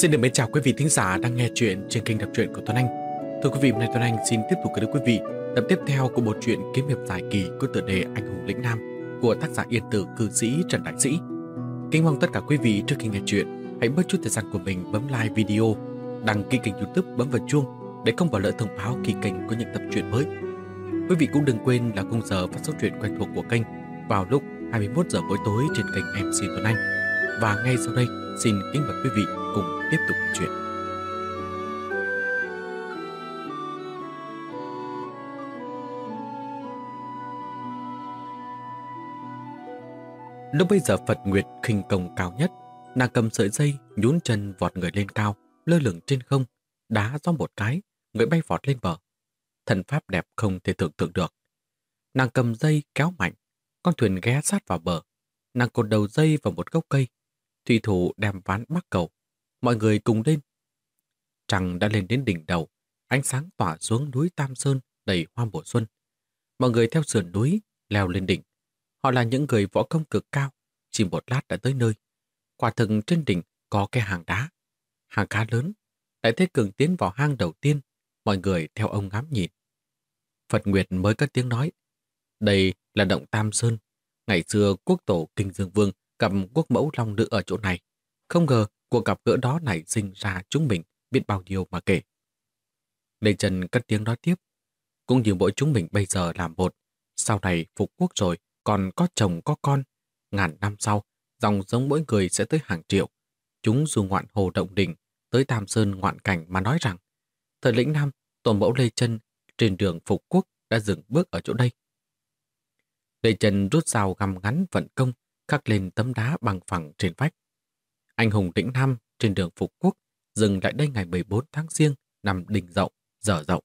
Xin được mến chào quý vị thính giả đang nghe chuyện trên kênh đọc truyện của Tuấn Anh. Thưa quý vị, hôm nay Tuấn Anh xin tiếp tục gửi đến quý vị tập tiếp theo của bộ truyện kiếm hiệp dài kỳ có tựa đề Anh hùng lĩnh nam của tác giả yên tử cư sĩ Trần Đại Sĩ. Kính mong tất cả quý vị trước khi nghe chuyện hãy bớt chút thời gian của mình bấm like video, đăng ký kênh youtube bấm vào chuông để không bỏ lỡ thông báo khi kênh có những tập truyện mới. Quý vị cũng đừng quên là khung giờ phát sóng truyện quen thuộc của kênh vào lúc 21 giờ mỗi tối trên kênh MC Tuấn Anh. Và ngay sau đây, xin kính mời quý vị tiếp tục chuyện. Lúc bây giờ Phật Nguyệt khinh công cao nhất, nàng cầm sợi dây, nhún chân vọt người lên cao, lơ lửng trên không, đá do một cái, người bay vọt lên bờ. Thần pháp đẹp không thể tưởng tượng được. Nàng cầm dây kéo mạnh, con thuyền ghé sát vào bờ. Nàng cột đầu dây vào một gốc cây. Thủy thủ đem ván mắc cầu. Mọi người cùng lên. Trăng đã lên đến đỉnh đầu. Ánh sáng tỏa xuống núi Tam Sơn đầy hoa mùa xuân. Mọi người theo sườn núi, leo lên đỉnh. Họ là những người võ công cực cao. Chỉ một lát đã tới nơi. Quả thực trên đỉnh có cái hàng đá. Hàng khá lớn. Đại Thế Cường tiến vào hang đầu tiên. Mọi người theo ông ngắm nhìn. Phật Nguyệt mới cất tiếng nói. Đây là động Tam Sơn. Ngày xưa quốc tổ Kinh Dương Vương cầm quốc mẫu long nữ ở chỗ này. Không ngờ cuộc gặp gỡ đó nảy sinh ra chúng mình biết bao nhiêu mà kể. Lê Trần cất tiếng nói tiếp. Cũng như mỗi chúng mình bây giờ làm một. Sau này phục quốc rồi, còn có chồng có con. Ngàn năm sau, dòng giống mỗi người sẽ tới hàng triệu. Chúng dù ngoạn hồ động đỉnh, tới Tam Sơn ngoạn cảnh mà nói rằng thời lĩnh Nam, tổ mẫu Lê Trân trên đường phục quốc đã dừng bước ở chỗ đây. Lê Trần rút dao găm ngắn vận công, khắc lên tấm đá bằng phẳng trên vách. Anh hùng Tĩnh Năm trên đường phục quốc dừng lại đây ngày 14 tháng riêng năm đình dậu, dở dậu.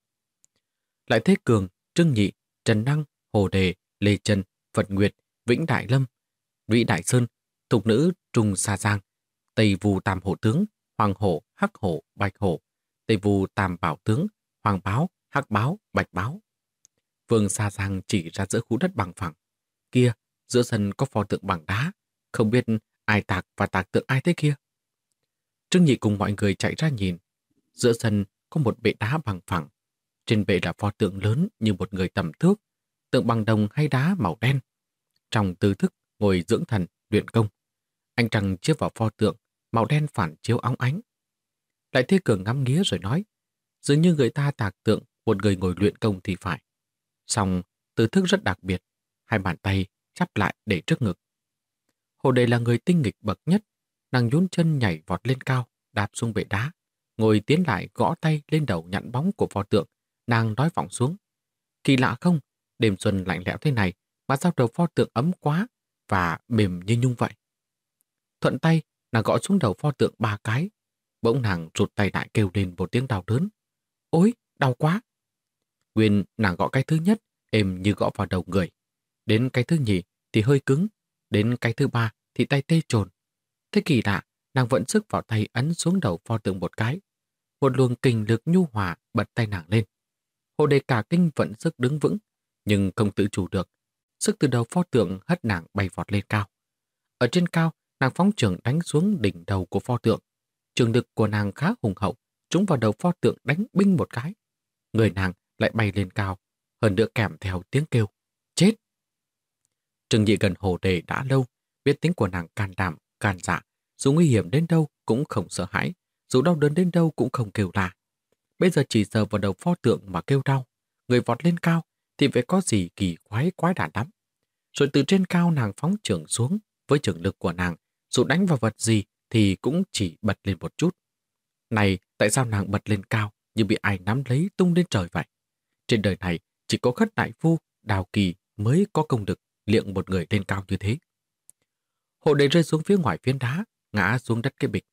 Lại Thế Cường, Trương Nhị, Trần Năng, Hồ Đề, Lê Trần, Phật Nguyệt, Vĩnh Đại Lâm, Vĩ Đại Sơn, Thục Nữ Trung Sa Giang, Tây Vù Tam Hổ Tướng, Hoàng Hổ, Hắc Hổ, Bạch Hổ, Tây Vù Tam Bảo Tướng, Hoàng Báo, Hắc Báo, Bạch Báo. Vương Sa Giang chỉ ra giữa khu đất bằng phẳng. Kia, giữa sân có pho tượng bằng đá, không biết ai tạc và tạc tượng ai thế kia. Trương Nhị cùng mọi người chạy ra nhìn. Giữa sân có một bệ đá bằng phẳng. Trên bệ là pho tượng lớn như một người tầm thước, tượng bằng đồng hay đá màu đen. Trong tư thức ngồi dưỡng thần, luyện công. Anh trăng chiếc vào pho tượng, màu đen phản chiếu óng ánh. Lại Thế Cường ngắm nghía rồi nói, dường như người ta tạc tượng một người ngồi luyện công thì phải. Xong, tư thức rất đặc biệt, hai bàn tay chắp lại để trước ngực. Hồ Đề là người tinh nghịch bậc nhất, nàng nhún chân nhảy vọt lên cao, đạp xuống bệ đá, ngồi tiến lại gõ tay lên đầu nhặn bóng của pho tượng, nàng nói vọng xuống. Kỳ lạ không, đêm xuân lạnh lẽo thế này mà sao đầu pho tượng ấm quá và mềm như nhung vậy. Thuận tay, nàng gõ xuống đầu pho tượng ba cái. Bỗng nàng rụt tay lại kêu lên một tiếng đau đớn. Ôi, đau quá! Nguyên nàng gõ cái thứ nhất, êm như gõ vào đầu người. Đến cái thứ nhì thì hơi cứng, đến cái thứ ba thì tay tê trồn. Thế kỳ lạ, nàng vẫn sức vào tay ấn xuống đầu pho tượng một cái. Một luồng kinh lực nhu hòa bật tay nàng lên. Hồ đề cả kinh vận sức đứng vững, nhưng không tự chủ được. Sức từ đầu pho tượng hất nàng bay vọt lên cao. Ở trên cao, nàng phóng trường đánh xuống đỉnh đầu của pho tượng. Trường lực của nàng khá hùng hậu, trúng vào đầu pho tượng đánh binh một cái. Người nàng lại bay lên cao, hơn nữa kèm theo tiếng kêu. Trừng nhị gần hồ đề đã lâu, biết tính của nàng can đảm, can dạ, dù nguy hiểm đến đâu cũng không sợ hãi, dù đau đớn đến đâu cũng không kêu la. Bây giờ chỉ giờ vào đầu pho tượng mà kêu đau, người vọt lên cao thì phải có gì kỳ quái quái đản lắm. Rồi từ trên cao nàng phóng trường xuống, với trường lực của nàng, dù đánh vào vật gì thì cũng chỉ bật lên một chút. Này, tại sao nàng bật lên cao như bị ai nắm lấy tung lên trời vậy? Trên đời này chỉ có khất đại phu, đào kỳ mới có công lực liệng một người lên cao như thế. Hộ đề rơi xuống phía ngoài phiến đá, ngã xuống đất cái bịch.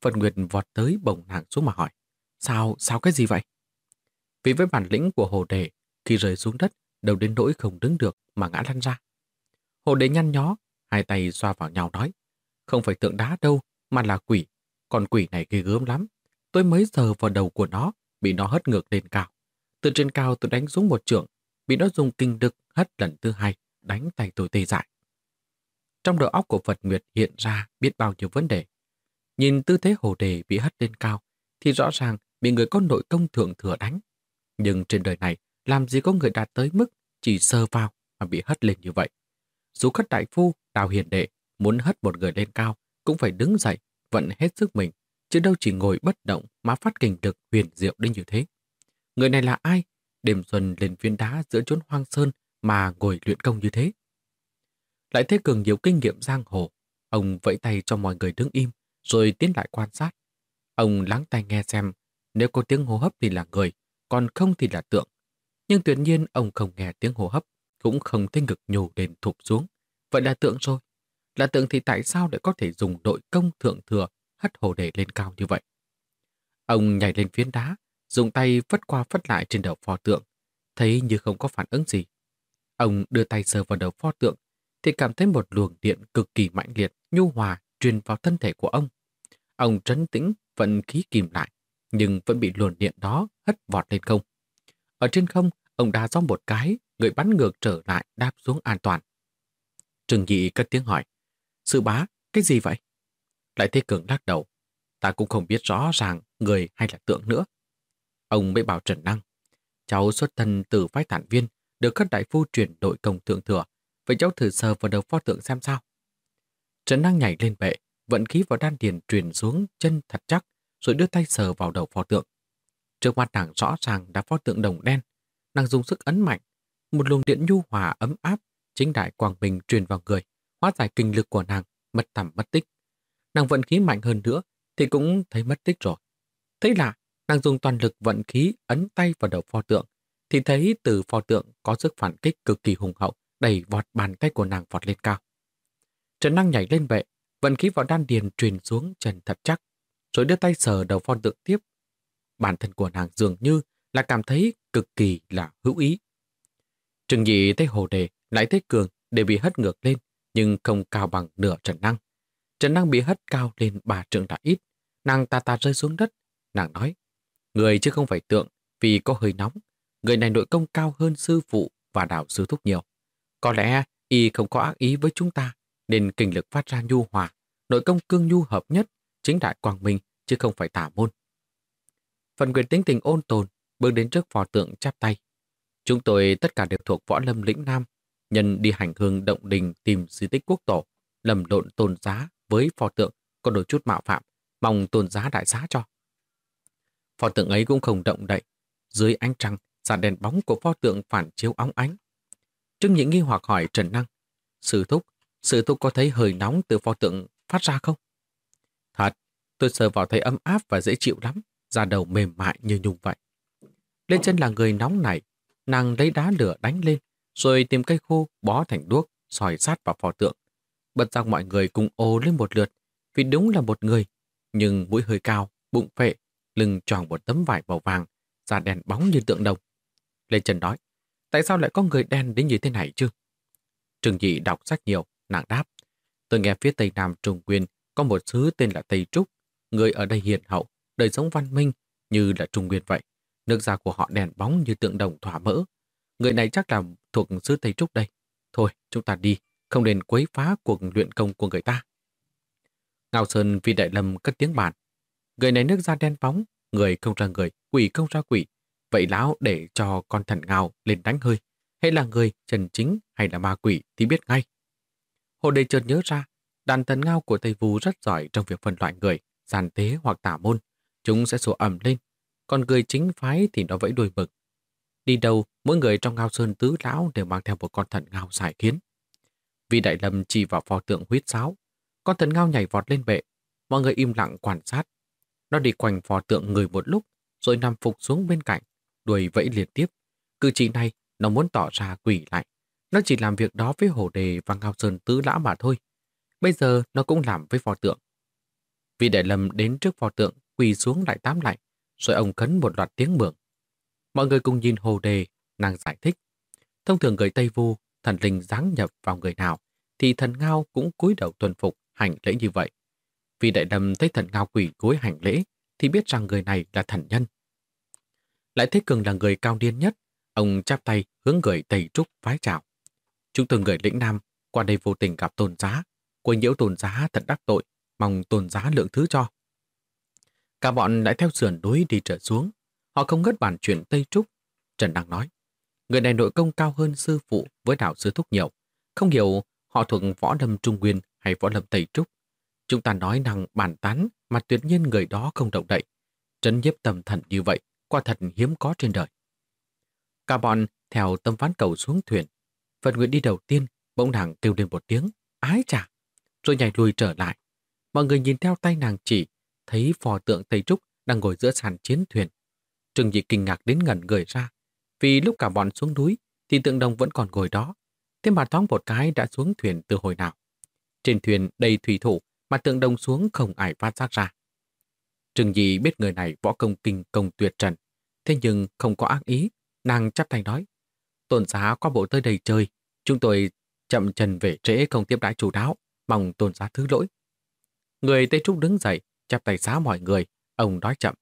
Phật Nguyệt vọt tới bồng nàng xuống mà hỏi, sao, sao cái gì vậy? Vì với bản lĩnh của hồ đề, khi rơi xuống đất, đầu đến nỗi không đứng được mà ngã lăn ra. Hồ đề nhăn nhó, hai tay xoa vào nhau nói, không phải tượng đá đâu, mà là quỷ. Còn quỷ này ghê gớm lắm. Tôi mới giờ vào đầu của nó, bị nó hất ngược lên cao. Từ trên cao tôi đánh xuống một trượng, bị nó dùng kinh đực hất lần thứ hai, đánh tay tôi tê dại. Trong đầu óc của Phật Nguyệt hiện ra biết bao nhiêu vấn đề. Nhìn tư thế hồ đề bị hất lên cao, thì rõ ràng bị người có nội công thượng thừa đánh. Nhưng trên đời này, làm gì có người đạt tới mức chỉ sơ vào mà bị hất lên như vậy. Dù khất đại phu, đào hiền đệ, muốn hất một người lên cao, cũng phải đứng dậy, vận hết sức mình, chứ đâu chỉ ngồi bất động mà phát kình được huyền diệu đến như thế. Người này là ai? Đêm xuân lên viên đá giữa chốn hoang sơn mà ngồi luyện công như thế. Lại thế cường nhiều kinh nghiệm giang hồ, ông vẫy tay cho mọi người đứng im, rồi tiến lại quan sát. Ông lắng tai nghe xem, nếu có tiếng hô hấp thì là người, còn không thì là tượng. Nhưng tuyệt nhiên ông không nghe tiếng hô hấp, cũng không thấy ngực nhô đền thụp xuống. Vậy là tượng rồi. Là tượng thì tại sao lại có thể dùng đội công thượng thừa hất hồ đề lên cao như vậy? Ông nhảy lên phiến đá, dùng tay vất qua vất lại trên đầu pho tượng, thấy như không có phản ứng gì. Ông đưa tay sờ vào đầu pho tượng, thì cảm thấy một luồng điện cực kỳ mạnh liệt, nhu hòa truyền vào thân thể của ông. Ông trấn tĩnh, vận khí kìm lại, nhưng vẫn bị luồng điện đó hất vọt lên không. Ở trên không, ông đá gió một cái, người bắn ngược trở lại đáp xuống an toàn. Trừng Nhị cất tiếng hỏi, Sư bá, cái gì vậy? Lại Thế Cường lắc đầu, ta cũng không biết rõ ràng người hay là tượng nữa. Ông mới bảo Trần Năng, cháu xuất thân từ phái tản viên, được các đại phu chuyển đội công thượng thừa, vậy cháu thử sờ vào đầu pho tượng xem sao. Trần Năng nhảy lên bệ, vận khí vào đan điền truyền xuống chân thật chắc, rồi đưa tay sờ vào đầu pho tượng. Trước mặt nàng rõ ràng là pho tượng đồng đen, nàng dùng sức ấn mạnh, một luồng điện nhu hòa ấm áp, chính đại quang bình truyền vào người, hóa giải kinh lực của nàng, mất tầm mất tích. Nàng vận khí mạnh hơn nữa thì cũng thấy mất tích rồi. Thế là nàng dùng toàn lực vận khí ấn tay vào đầu pho tượng, thì thấy từ pho tượng có sức phản kích cực kỳ hùng hậu, đẩy vọt bàn tay của nàng vọt lên cao. Trần Năng nhảy lên bệ, vận khí vào đan điền truyền xuống Trần thật chắc, rồi đưa tay sờ đầu pho tượng tiếp. Bản thân của nàng dường như là cảm thấy cực kỳ là hữu ý. Trừng nhị thấy hồ đề, lại thấy cường đều bị hất ngược lên, nhưng không cao bằng nửa Trần Năng. Trần Năng bị hất cao lên ba trượng đã ít, nàng ta ta rơi xuống đất. Nàng nói, người chứ không phải tượng, vì có hơi nóng. Người này nội công cao hơn sư phụ và đạo sư thúc nhiều. Có lẽ y không có ác ý với chúng ta, nên kinh lực phát ra nhu hòa, nội công cương nhu hợp nhất, chính đại quang minh, chứ không phải tả môn. Phần quyền tính tình ôn tồn, bước đến trước phò tượng chắp tay. Chúng tôi tất cả đều thuộc võ lâm lĩnh Nam, nhân đi hành hương động đình tìm di tích quốc tổ, lầm lộn tôn giá với phò tượng có đôi chút mạo phạm, mong tôn giá đại giá cho. Phò tượng ấy cũng không động đậy, dưới ánh trăng, dàn đèn bóng của pho tượng phản chiếu óng ánh. Trương Nhĩ nghi hoặc hỏi Trần Năng, Sư Thúc, Sư Thúc có thấy hơi nóng từ pho tượng phát ra không? Thật, tôi sờ vào thấy ấm áp và dễ chịu lắm, da đầu mềm mại như nhung vậy. Lên chân là người nóng này, nàng lấy đá lửa đánh lên, rồi tìm cây khô bó thành đuốc, sỏi sát vào pho tượng. Bật ra mọi người cùng ô lên một lượt, vì đúng là một người, nhưng mũi hơi cao, bụng phệ, lưng tròn một tấm vải màu vàng, da đèn bóng như tượng đồng. Lê Trần nói, tại sao lại có người đen đến như thế này chứ? Trừng Dị đọc sách nhiều, nàng đáp. Tôi nghe phía tây nam Trung Nguyên có một xứ tên là Tây Trúc, người ở đây hiền hậu, đời sống văn minh như là Trung Nguyên vậy. Nước da của họ đèn bóng như tượng đồng thỏa mỡ. Người này chắc là thuộc xứ Tây Trúc đây. Thôi, chúng ta đi, không nên quấy phá cuộc luyện công của người ta. Ngao Sơn vì đại lâm cất tiếng bàn. Người này nước da đen bóng, người không ra người, quỷ không ra quỷ. Vậy lão để cho con thần ngao lên đánh hơi. Hay là người trần chính hay là ma quỷ thì biết ngay. Hồ đề chợt nhớ ra, đàn thần ngao của Tây Vũ rất giỏi trong việc phân loại người, giàn tế hoặc tả môn. Chúng sẽ sổ ẩm lên, còn người chính phái thì nó vẫy đuôi mực. Đi đâu, mỗi người trong ngao sơn tứ lão đều mang theo một con thần ngao giải kiến. Vì đại lâm chỉ vào pho tượng huyết sáo, con thần ngao nhảy vọt lên bệ, mọi người im lặng quan sát. Nó đi quanh pho tượng người một lúc, rồi nằm phục xuống bên cạnh, đuôi vẫy liên tiếp. Cử chỉ này, nó muốn tỏ ra quỷ lại. Nó chỉ làm việc đó với Hồ Đề và Ngao Sơn Tứ Lão mà thôi. Bây giờ nó cũng làm với pho tượng. Vì đại lâm đến trước pho tượng, quỳ xuống lại tám lại, rồi ông khấn một loạt tiếng mượn. Mọi người cùng nhìn Hồ Đề, nàng giải thích. Thông thường người Tây Vu, thần linh giáng nhập vào người nào, thì thần ngao cũng cúi đầu tuần phục, hành lễ như vậy. Vì đại lâm thấy thần ngao quỷ cúi hành lễ, thì biết rằng người này là thần nhân. Lại Thế cường là người cao điên nhất, ông chắp tay hướng người Tây Trúc phái chào. Chúng tôi người lĩnh Nam, qua đây vô tình gặp tôn giá, quấy nhiễu tôn giá thật đắc tội, mong tôn giá lượng thứ cho. Cả bọn lại theo sườn núi đi trở xuống. Họ không ngất bản chuyện Tây Trúc. Trần đang nói, người này nội công cao hơn sư phụ với đạo sư thúc nhiều. Không hiểu họ thuộc võ lâm Trung Nguyên hay võ lâm Tây Trúc. Chúng ta nói năng bản tán mà tuyệt nhiên người đó không động đậy. Trấn nhiếp tâm thần như vậy, quả thật hiếm có trên đời. Cả bọn theo tâm ván cầu xuống thuyền. Phật nguyện đi đầu tiên, bỗng nàng kêu lên một tiếng, ái chà, rồi nhảy lùi trở lại. Mọi người nhìn theo tay nàng chỉ, thấy phò tượng Tây Trúc đang ngồi giữa sàn chiến thuyền. Trừng dị kinh ngạc đến ngẩn người ra, vì lúc cả bọn xuống núi thì tượng đồng vẫn còn ngồi đó. Thế mà thoáng một cái đã xuống thuyền từ hồi nào. Trên thuyền đầy thủy thủ mà tượng đồng xuống không ai phát giác ra. Trừng dị biết người này võ công kinh công tuyệt trần, thế nhưng không có ác ý, nàng chắp tay nói. Tôn giá qua bộ tới đây chơi, chúng tôi chậm chân về trễ không tiếp đãi chủ đáo, mong tôn giá thứ lỗi. Người Tây Trúc đứng dậy, chắp tay xá mọi người, ông nói chậm.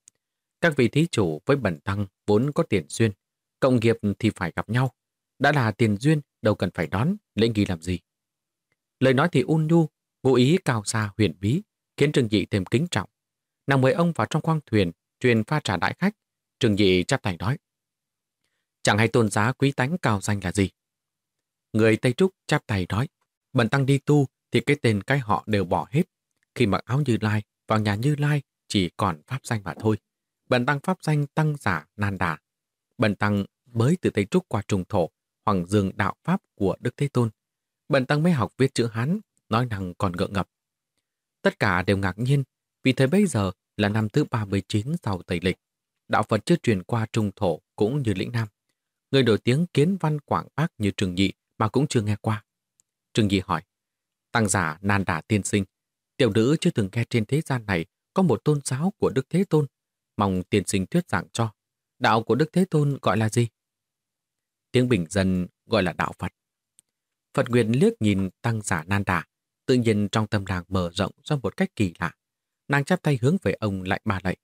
Các vị thí chủ với bẩn tăng vốn có tiền duyên, cộng nghiệp thì phải gặp nhau. Đã là tiền duyên, đâu cần phải đón, lễ nghi làm gì. Lời nói thì un nhu, ngụ ý cao xa huyền bí, khiến Trương Dị thêm kính trọng. Nàng mời ông vào trong khoang thuyền, truyền pha trà đại khách. trường Dị chắp tay nói. Chẳng hay tôn giá quý tánh cao danh là gì. Người Tây Trúc chắp tay nói. Bần tăng đi tu thì cái tên cái họ đều bỏ hết. Khi mặc áo Như Lai, vào nhà Như Lai chỉ còn pháp danh mà thôi. Bần tăng pháp danh tăng giả nan đà. Bần tăng mới từ Tây Trúc qua trùng thổ, hoàng dương đạo pháp của Đức Thế Tôn. Bần tăng mới học viết chữ Hán, nói năng còn ngượng ngập. Tất cả đều ngạc nhiên, vì thế bây giờ là năm thứ 39 sau Tây Lịch. Đạo Phật chưa truyền qua trung thổ cũng như lĩnh Nam. Người nổi tiếng kiến văn quảng bác như Trường Nhị mà cũng chưa nghe qua. Trường Nhị hỏi, Tăng giả nan đà tiên sinh, tiểu nữ chưa từng nghe trên thế gian này có một tôn giáo của Đức Thế Tôn, mong tiên sinh thuyết giảng cho. Đạo của Đức Thế Tôn gọi là gì? Tiếng bình dân gọi là đạo Phật. Phật Nguyện liếc nhìn tăng giả nan đà, tự nhiên trong tâm đàng mở rộng ra một cách kỳ lạ. Nàng chắp tay hướng về ông lại bà lại.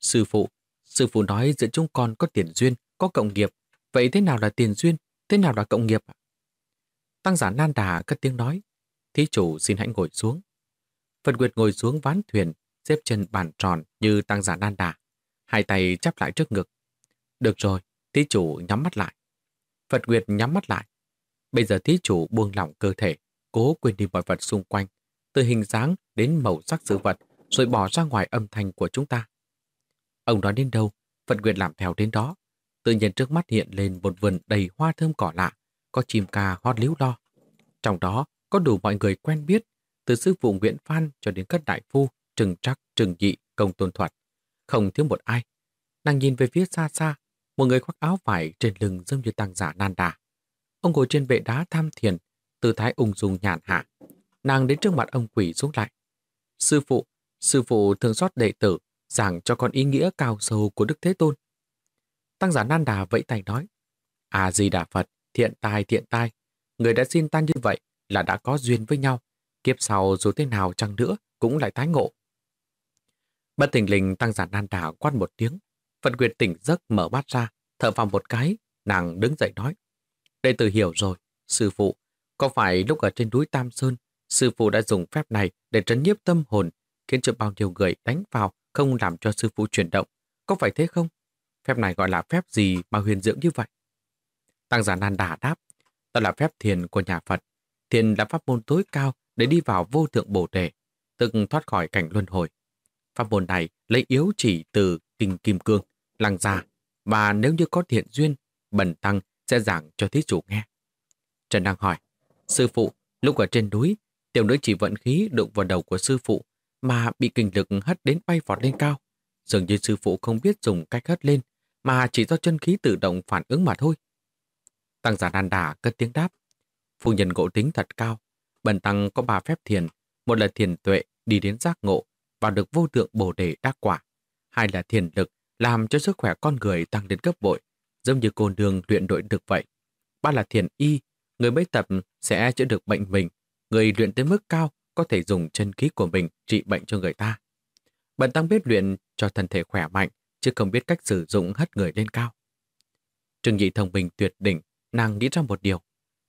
Sư phụ, sư phụ nói giữa chúng con có tiền duyên, có cộng nghiệp. Vậy thế nào là tiền duyên, thế nào là cộng nghiệp? Tăng giả nan đà cất tiếng nói. Thí chủ xin hãy ngồi xuống. Phật Nguyệt ngồi xuống ván thuyền, xếp chân bàn tròn như tăng giả nan đà. Hai tay chắp lại trước ngực. Được rồi, thí chủ nhắm mắt lại. Phật Nguyệt nhắm mắt lại. Bây giờ thí chủ buông lỏng cơ thể, cố quên đi mọi vật xung quanh, từ hình dáng đến màu sắc sự vật, rồi bỏ ra ngoài âm thanh của chúng ta. Ông nói đến đâu, Phật Nguyệt làm theo đến đó. Tự nhiên trước mắt hiện lên một vườn đầy hoa thơm cỏ lạ, có chim ca hót líu lo. Trong đó có đủ mọi người quen biết, từ sư phụ Nguyễn Phan cho đến các đại phu, trừng trắc, trừng dị, công tôn thuật. Không thiếu một ai. Nàng nhìn về phía xa xa, một người khoác áo vải trên lưng giống như tăng giả nan đà. Ông ngồi trên bệ đá tham thiền, tư thái ung dung nhàn hạ. Nàng đến trước mặt ông quỷ xuống lại. Sư phụ, sư phụ thường xót đệ tử, giảng cho con ý nghĩa cao sâu của Đức Thế Tôn. Tăng giả nan đà vẫy tay nói, À di đà Phật, thiện tai thiện tai, người đã xin ta như vậy là đã có duyên với nhau, kiếp sau dù thế nào chăng nữa cũng lại tái ngộ. Bất tình lình tăng giả nan đà quát một tiếng, Phật quyền tỉnh giấc mở mắt ra, thở vào một cái, nàng đứng dậy nói. Đệ tử hiểu rồi, sư phụ, có phải lúc ở trên núi Tam Sơn, sư phụ đã dùng phép này để trấn nhiếp tâm hồn, khiến cho bao nhiêu người đánh vào, không làm cho sư phụ chuyển động. Có phải thế không? Phép này gọi là phép gì mà huyền diệu như vậy? Tăng giả nan đà đáp, đó là phép thiền của nhà Phật. Thiền là pháp môn tối cao để đi vào vô thượng bổ đề, tức thoát khỏi cảnh luân hồi. Pháp môn này lấy yếu chỉ từ kinh kim cương, lăng già, và nếu như có thiện duyên, bần tăng sẽ giảng cho thí chủ nghe. Trần đang hỏi, sư phụ, lúc ở trên núi, tiểu nữ chỉ vận khí đụng vào đầu của sư phụ mà bị kinh lực hất đến bay vọt lên cao. Dường như sư phụ không biết dùng cách hất lên, mà chỉ do chân khí tự động phản ứng mà thôi. Tăng giả đàn đà cất tiếng đáp. Phu nhân ngộ tính thật cao. Bần tăng có ba phép thiền. Một là thiền tuệ, đi đến giác ngộ, và được vô tượng bồ đề đắc quả. Hai là thiền lực, làm cho sức khỏe con người tăng đến gấp bội, giống như cô đường luyện đội được vậy. Ba là thiền y, người mới tập sẽ chữa được bệnh mình. Người luyện tới mức cao có thể dùng chân khí của mình trị bệnh cho người ta. Bần tăng biết luyện cho thân thể khỏe mạnh, chứ không biết cách sử dụng hất người lên cao. Trừng nhị thông minh tuyệt đỉnh, nàng nghĩ ra một điều.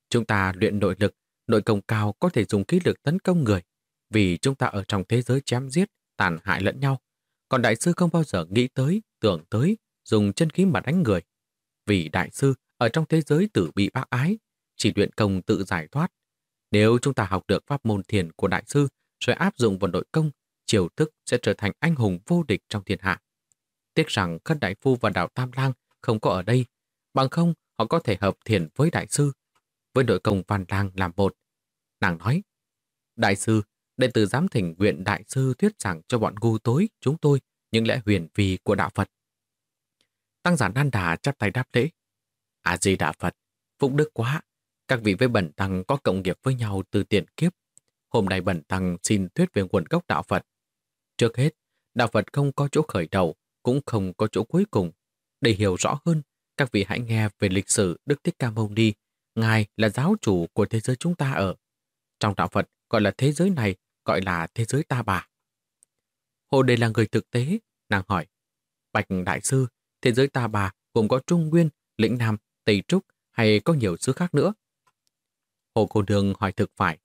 Chúng ta luyện nội lực, nội công cao có thể dùng khí lực tấn công người. vì chúng ta ở trong thế giới chém giết, tàn hại lẫn nhau. Còn đại sư không bao giờ nghĩ tới, tưởng tới, dùng chân khí mà đánh người. Vì đại sư ở trong thế giới tử bị bác ái, chỉ luyện công tự giải thoát. Nếu chúng ta học được pháp môn thiền của đại sư rồi áp dụng vào nội công, triều thức sẽ trở thành anh hùng vô địch trong thiên hạ. Tiếc rằng Khất Đại Phu và Đạo Tam Lang không có ở đây, bằng không họ có thể hợp thiền với đại sư, với nội công văn lang làm một. Nàng nói, Đại sư, đệ tử dám thỉnh nguyện đại sư thuyết giảng cho bọn ngu tối chúng tôi những lẽ huyền vi của đạo Phật. Tăng giả Nan Đà chắp tay đáp lễ. À gì đạo Phật, phụng đức quá. Các vị với bẩn tăng có cộng nghiệp với nhau từ tiền kiếp. Hôm nay bẩn tăng xin thuyết về nguồn gốc đạo Phật. Trước hết, đạo Phật không có chỗ khởi đầu, cũng không có chỗ cuối cùng. Để hiểu rõ hơn, các vị hãy nghe về lịch sử Đức Thích Ca Mâu Ni. Ngài là giáo chủ của thế giới chúng ta ở. Trong đạo Phật gọi là thế giới này, gọi là thế giới ta bà. Hồ Đề là người thực tế, nàng hỏi. Bạch Đại Sư, thế giới ta bà gồm có Trung Nguyên, Lĩnh Nam, Tây Trúc hay có nhiều xứ khác nữa? Hồ Cô Đường hỏi thực phải.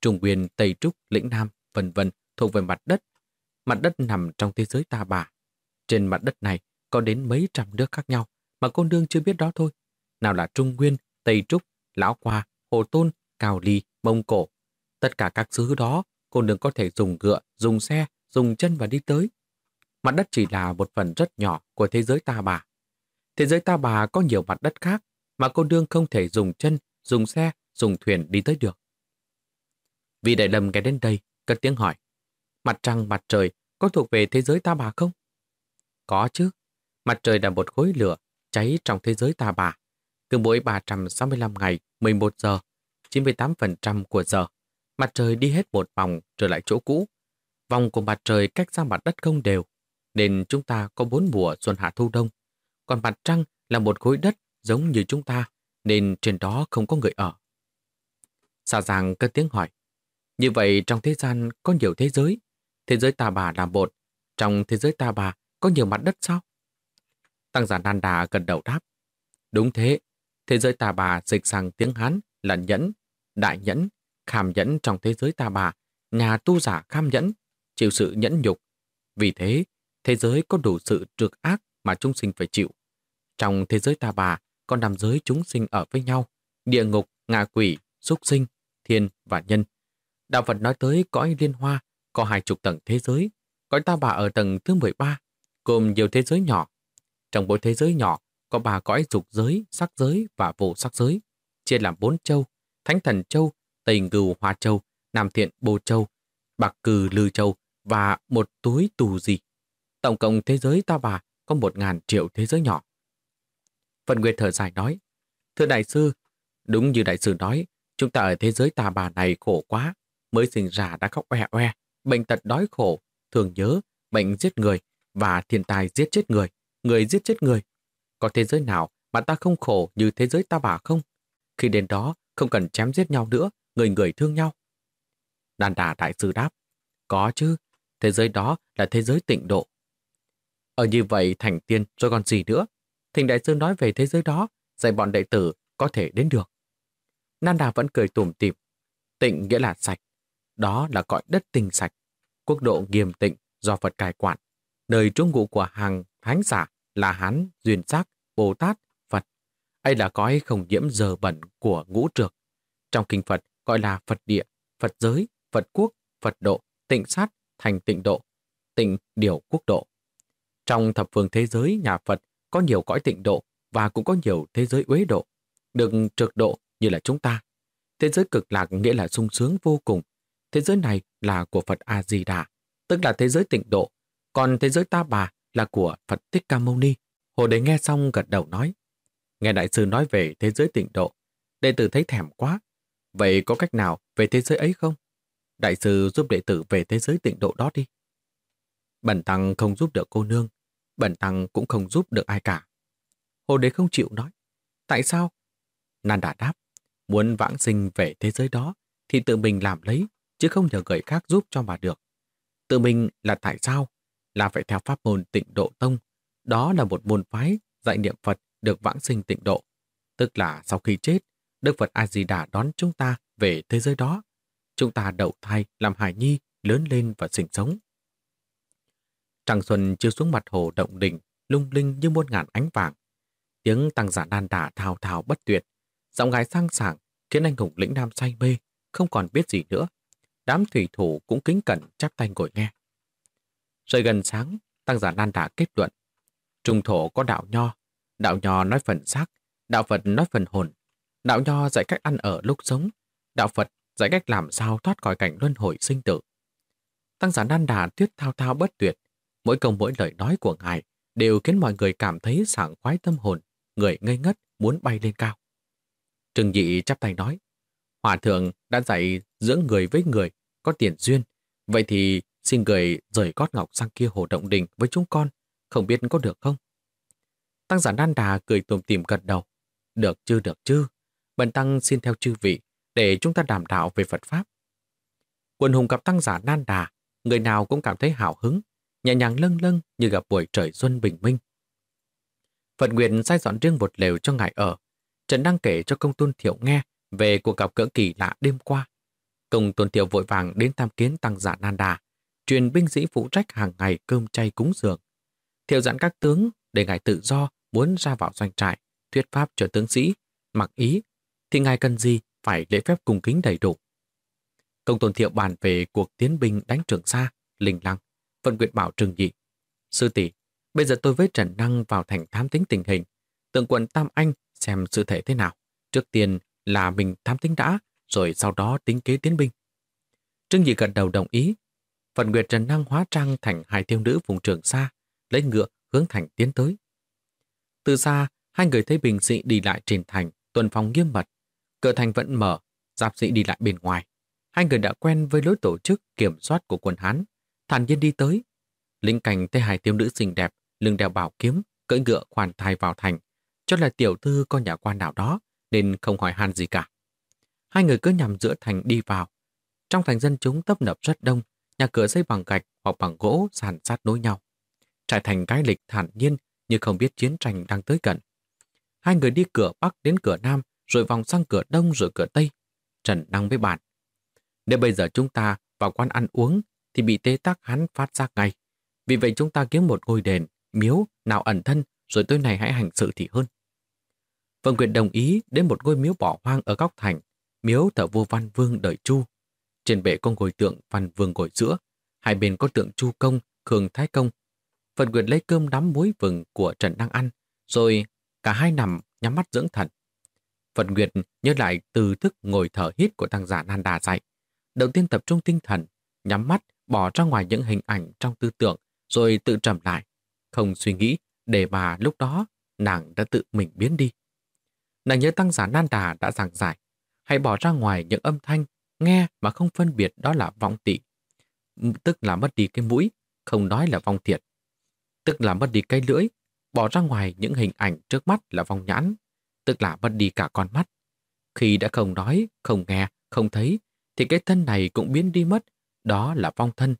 Trung Nguyên, Tây Trúc, Lĩnh Nam, vân vân thuộc về mặt đất. Mặt đất nằm trong thế giới ta bà. Trên mặt đất này có đến mấy trăm nước khác nhau mà cô nương chưa biết đó thôi. Nào là Trung Nguyên, Tây Trúc, Lão Qua, Hồ Tôn, Cào Ly, Mông Cổ. Tất cả các xứ đó cô nương có thể dùng ngựa, dùng xe, dùng chân và đi tới. Mặt đất chỉ là một phần rất nhỏ của thế giới ta bà. Thế giới ta bà có nhiều mặt đất khác mà cô nương không thể dùng chân, dùng xe, dùng thuyền đi tới được. Vì đại lâm nghe đến đây, cất tiếng hỏi. Mặt trăng, mặt trời có thuộc về thế giới ta bà không? Có chứ. Mặt trời là một khối lửa cháy trong thế giới ta bà. Cứ mỗi 365 ngày, 11 giờ, 98% của giờ, mặt trời đi hết một vòng trở lại chỗ cũ. Vòng của mặt trời cách ra mặt đất không đều, nên chúng ta có bốn mùa xuân hạ thu đông. Còn mặt trăng là một khối đất giống như chúng ta, nên trên đó không có người ở xa Giang cất tiếng hỏi, như vậy trong thế gian có nhiều thế giới, thế giới ta bà là một, trong thế giới ta bà có nhiều mặt đất sao? Tăng giả Nan Đà gần đầu đáp. Đúng thế, thế giới ta bà dịch sang tiếng Hán là nhẫn, đại nhẫn, kham nhẫn trong thế giới ta bà, nhà tu giả kham nhẫn, chịu sự nhẫn nhục. Vì thế, thế giới có đủ sự trược ác mà chúng sinh phải chịu. Trong thế giới ta bà, có nằm giới chúng sinh ở với nhau, địa ngục, ngạ quỷ, súc sinh, thiên và nhân. Đạo Phật nói tới cõi liên hoa, có hai chục tầng thế giới, cõi ta bà ở tầng thứ 13, gồm nhiều thế giới nhỏ. Trong bốn thế giới nhỏ, có ba cõi dục giới, sắc giới và vô sắc giới, chia làm bốn châu, Thánh Thần Châu, Tây Ngưu Hoa Châu, Nam Thiện Bồ Châu, Bạc Cừ Lư Châu và một túi tù gì. Tổng cộng thế giới ta bà có một ngàn triệu thế giới nhỏ. Phần Nguyệt thở dài nói, Thưa Đại sư, đúng như Đại sư nói, chúng ta ở thế giới tà bà này khổ quá, mới sinh ra đã khóc oe oe, bệnh tật đói khổ, thường nhớ, bệnh giết người và thiên tai giết chết người, người giết chết người. Có thế giới nào mà ta không khổ như thế giới ta bà không? Khi đến đó, không cần chém giết nhau nữa, người người thương nhau. Đàn đà đại sư đáp, có chứ, thế giới đó là thế giới tịnh độ. Ở như vậy thành tiên rồi còn gì nữa? Thỉnh đại sư nói về thế giới đó, dạy bọn đệ tử có thể đến được. Nanda vẫn cười tủm tỉm. Tịnh nghĩa là sạch. Đó là cõi đất tinh sạch. Quốc độ nghiêm tịnh do Phật cai quản. Nơi trú ngụ của hàng thánh giả là Hán, Duyên Giác, Bồ Tát, Phật. ấy là cõi không nhiễm giờ bẩn của ngũ trược. Trong kinh Phật gọi là Phật địa, Phật giới, Phật quốc, Phật độ, tịnh sát, thành tịnh độ, tịnh điều quốc độ. Trong thập phương thế giới nhà Phật có nhiều cõi tịnh độ và cũng có nhiều thế giới uế độ, được trực độ như là chúng ta. Thế giới cực lạc nghĩa là sung sướng vô cùng. Thế giới này là của Phật A-di-đà, tức là thế giới tịnh độ. Còn thế giới ta bà là của Phật Thích Ca Mâu Ni. Hồ Đế nghe xong gật đầu nói. Nghe đại sư nói về thế giới tịnh độ, đệ tử thấy thèm quá. Vậy có cách nào về thế giới ấy không? Đại sư giúp đệ tử về thế giới tịnh độ đó đi. Bần Tăng không giúp được cô nương, Bần Tăng cũng không giúp được ai cả. Hồ Đế không chịu nói. Tại sao? Nan đã đáp. Muốn vãng sinh về thế giới đó thì tự mình làm lấy, chứ không nhờ người khác giúp cho mà được. Tự mình là tại sao? Là phải theo pháp môn tịnh độ tông. Đó là một môn phái dạy niệm Phật được vãng sinh tịnh độ. Tức là sau khi chết, Đức Phật A-di-đà đón chúng ta về thế giới đó. Chúng ta đậu thai làm hài nhi, lớn lên và sinh sống. Trăng xuân chiếu xuống mặt hồ động đỉnh, lung linh như muôn ngàn ánh vàng. Tiếng tăng giả nan đà thào thào bất tuyệt, giọng gái sang sảng khiến anh hùng lĩnh nam say mê, không còn biết gì nữa. Đám thủy thủ cũng kính cẩn chắp tay ngồi nghe. rời gần sáng, tăng giả nan đã kết luận. Trung thổ có đạo nho, đạo nho nói phần xác, đạo Phật nói phần hồn. Đạo nho dạy cách ăn ở lúc sống, đạo Phật dạy cách làm sao thoát khỏi cảnh luân hồi sinh tử. Tăng giả nan đà thuyết thao thao bất tuyệt, mỗi câu mỗi lời nói của ngài đều khiến mọi người cảm thấy sảng khoái tâm hồn, người ngây ngất muốn bay lên cao. Trương Nhị chắp tay nói, Hòa thượng đã dạy dưỡng người với người, có tiền duyên. Vậy thì xin người rời cót ngọc sang kia hồ động đình với chúng con, không biết có được không? Tăng giả Nan Đà cười tùm tìm gật đầu. Được chứ, được chứ. Bần Tăng xin theo chư vị để chúng ta đàm đạo về Phật Pháp. Quần hùng gặp Tăng giả Nan Đà, người nào cũng cảm thấy hào hứng, nhẹ nhàng lâng lâng như gặp buổi trời xuân bình minh. Phật Nguyện sai dọn riêng một lều cho ngài ở. Trần đang kể cho công tôn thiệu nghe về cuộc gặp cỡ kỳ lạ đêm qua. Công tôn thiệu vội vàng đến tham kiến tăng giả Nan Đà, truyền binh sĩ phụ trách hàng ngày cơm chay cúng dường. Thiệu dặn các tướng để ngài tự do muốn ra vào doanh trại, thuyết pháp cho tướng sĩ, mặc ý, thì ngài cần gì phải lễ phép cung kính đầy đủ. Công tôn thiệu bàn về cuộc tiến binh đánh trường xa, linh lăng, Vận nguyện bảo Trừng Nhị. Sư tỷ, bây giờ tôi với Trần Năng vào thành thám tính tình hình, tượng quận Tam Anh xem sự thể thế nào. Trước tiên là mình thám tính đã, rồi sau đó tính kế tiến binh. Trương Nhị gật đầu đồng ý. Phần Nguyệt Trần Năng hóa trang thành hai thiêu nữ vùng trường xa, lấy ngựa hướng thành tiến tới. Từ xa, hai người thấy bình Dị đi lại trên thành, tuần phòng nghiêm mật. Cửa thành vẫn mở, giáp dị đi lại bên ngoài. Hai người đã quen với lối tổ chức kiểm soát của quân Hán, thản nhiên đi tới. Linh cảnh thấy hai tiêu nữ xinh đẹp, lưng đeo bảo kiếm, cưỡi ngựa khoản thai vào thành, cho là tiểu thư con nhà quan nào đó, nên không hỏi han gì cả. Hai người cứ nhằm giữa thành đi vào. Trong thành dân chúng tấp nập rất đông, nhà cửa xây bằng gạch hoặc bằng gỗ sàn sát nối nhau. Trải thành cái lịch thản nhiên như không biết chiến tranh đang tới gần. Hai người đi cửa Bắc đến cửa Nam, rồi vòng sang cửa Đông rồi cửa Tây. Trần Năng với bạn. Nếu bây giờ chúng ta vào quán ăn uống thì bị tế tác hắn phát giác ngay. Vì vậy chúng ta kiếm một ngôi đền, miếu, nào ẩn thân, rồi tối nay hãy hành sự thì hơn. Vân quyền đồng ý đến một ngôi miếu bỏ hoang ở góc thành, miếu thờ vua Văn Vương đợi Chu. Trên bệ có ngồi tượng Văn Vương ngồi giữa, hai bên có tượng Chu Công, Khương Thái Công. Phần quyền lấy cơm đắm muối vừng của Trần đang ăn, rồi cả hai nằm nhắm mắt dưỡng thần. Phần Nguyệt nhớ lại từ thức ngồi thở hít của tăng giả Nan Đà dạy. Đầu tiên tập trung tinh thần, nhắm mắt bỏ ra ngoài những hình ảnh trong tư tưởng rồi tự trầm lại. Không suy nghĩ để mà lúc đó nàng đã tự mình biến đi. Nàng nhớ tăng giả nan đà đã giảng giải. Hãy bỏ ra ngoài những âm thanh, nghe mà không phân biệt đó là vọng tị. Tức là mất đi cái mũi, không nói là vong thiệt. Tức là mất đi cái lưỡi, bỏ ra ngoài những hình ảnh trước mắt là vong nhãn. Tức là mất đi cả con mắt. Khi đã không nói, không nghe, không thấy, thì cái thân này cũng biến đi mất, đó là vong thân.